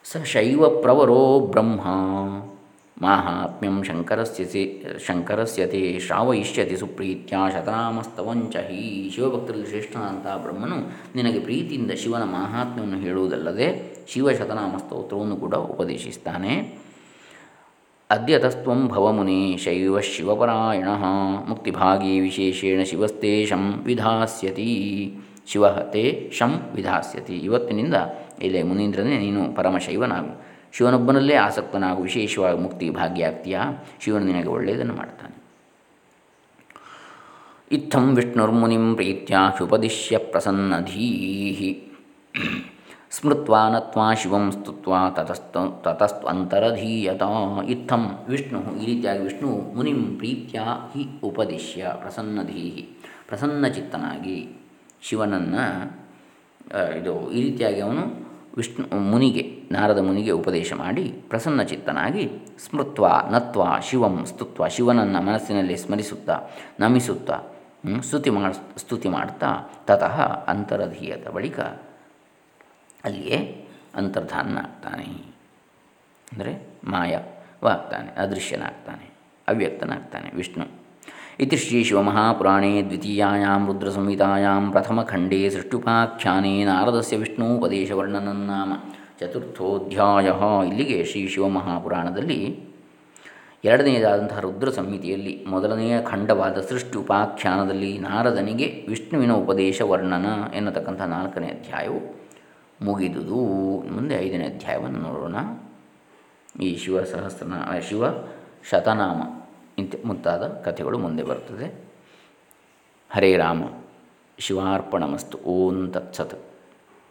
ಸ ಶೈವ ಪ್ರವರೋ ಬ್ರಹ್ಮ. ಮಾಹಾತ್ಮ್ಯಂ ಶಂಕರಸ್ಯ ಶಂಕರಸ್ಯತಿ ಶ್ರಾವಯಿಷ್ಯತಿ ಸುಪ್ರೀತ್ಯ ಶತನಾಮಸ್ತವಂಚ ಹಿ ಶಿವಭಕ್ತರಲ್ಲಿ ಶ್ರೇಷ್ಠನಾದಂತಹ ಬ್ರಹ್ಮನು ನಿನಗೆ ಪ್ರೀತಿಯಿಂದ ಶಿವನ ಮಹಾತ್ಮ್ಯವನ್ನು ಹೇಳುವುದಲ್ಲದೆ ಶಿವಶತನಾಮ ಸ್ತೋತ್ರವನ್ನು ಕೂಡ ಉಪದೇಶಿಸ್ತಾನೆ. ಅದ್ಯತಸ್ತ್ವಂ ಭವಮುನಿ ಶೈವ ಶಿವಪರಾಯಣ ಮುಕ್ತಿಭಾಗಿ ವಿಶೇಷೇಣ ಶಿವಸ್ತೆ ಶಂ ವಿಧಾಸ್ಯತಿ. ಶಿವ ತೇ ಶಂ ವಿಧಾಸ್ಯತಿ. ಇವತ್ತಿನಿಂದ ಇಲ್ಲೇ ಮುನೀಂದ್ರನೇ ನೀನು ಪರಮಶೈವನಾಗು. ಶಿವನೊಬ್ಬನಲ್ಲೇ ಆಸಕ್ತನಾಗು, ವಿಶೇಷವಾಗಿ ಮುಕ್ತಿ ಭಾಗ್ಯಾಗ್ತೀಯಾ ಶಿವನು ನಿನಗೆ ಒಳ್ಳೆಯದನ್ನು ಮಾಡ್ತಾನೆ. ಇತ್ತಂ ವಿಷ್ಣುರ್ಮುನಿಂ ಪ್ರೀತ್ಯ ಶುಪದಿಶ್ಯ ಪ್ರಸನ್ನಧೀಹಿ ಸ್ಮೃತ್ವಾ ನತ್ವಾ ಶಿವಂ ಸ್ತುತ್ವ ತತಸ್ತ ತತಸ್ತ್ವಂತರಧೀಯತ ಇತ್ತಂ ವಿಷ್ಣು, ಈ ರೀತಿಯಾಗಿ ವಿಷ್ಣು ಮುನಿಂ ಪ್ರೀತ್ಯ ಹಿ ಉಪದಿಶ್ಯ ಪ್ರಸನ್ನಧೀಹಿ ಪ್ರಸನ್ನಚಿತ್ತನಾಗಿ ಶಿವನನ್ನು ಇದು ಈ ರೀತಿಯಾಗಿ ಅವನು ವಿಷ್ಣು ಮುನಿಗೆ, ನಾರದ ಮುನಿಗೆ ಉಪದೇಶ ಮಾಡಿ ಪ್ರಸನ್ನಚಿತ್ತನಾಗಿ ಸ್ಮೃತ್ವ ನತ್ವ ಶಿವಂ ಸ್ತುತ್ವ ಶಿವನನ್ನು ಮನಸ್ಸಿನಲ್ಲಿ ಸ್ಮರಿಸುತ್ತಾ, ನಮಿಸುತ್ತಾ ಸ್ತುತಿ ಮಾಡ, ಸ್ತುತಿ ಮಾಡ್ತಾ ತತಃ ಅಂತರಧೀಯದ ಬಳಿಕ ಅಲ್ಲಿಯೇ ಅಂತರ್ಧಾನನಾಗ್ತಾನೆ. ಅಂದರೆ ಮಾಯವಾಗ್ತಾನೆ, ಅದೃಶ್ಯನಾಗ್ತಾನೆ, ಅವ್ಯಕ್ತನಾಗ್ತಾನೆ ವಿಷ್ಣು. इति श्रीशिवमहापुराणे द्वितीयायां रुद्रसंहितायां प्रथमखण्डे सृष्टुपाख्याने ನಾರದಸ್ಯ ವಿಷ್ಣೂಪದೇಶವರ್ಣನನ್ನಾಮ ಚತುರ್ಥೋಧ್ಯಾಯ ಇಲ್ಲಿಗೆ ಶ್ರೀ ಶಿವಮಹಾಪುರಾಣದಲ್ಲಿ ಎರಡನೆಯದಾದಂತಹ ರುದ್ರ ಸಂಹಿತೆಯಲ್ಲಿ ಮೊದಲನೆಯ ಖಂಡವಾದ ಸೃಷ್ಟಿ ಉಪಾಖ್ಯಾನದಲ್ಲಿ ನಾರದನಿಗೆ ವಿಷ್ಣುವಿನ ಉಪದೇಶ ವರ್ಣನ ಎನ್ನತಕ್ಕಂಥ ನಾಲ್ಕನೇ ಅಧ್ಯಾಯವು ಮುಗಿದುದು ಮುಂದೆ ಐದನೇ ಅಧ್ಯಾಯವನ್ನು ನೋಡೋಣ ಈ ಶಿವ ಸಹಸ್ರನಾ ಶಿವ ಶತನಾಮ ಇಂತ ಮುಂತಾದ ಕಥೆಗಳು ಮುಂದೆ ಬರ್ತದೆ ಹರೇ ರಾಮ ಶಿವಾರ್ಪಣಮಸ್ತು ಓಂ ತತ್ಸತ್.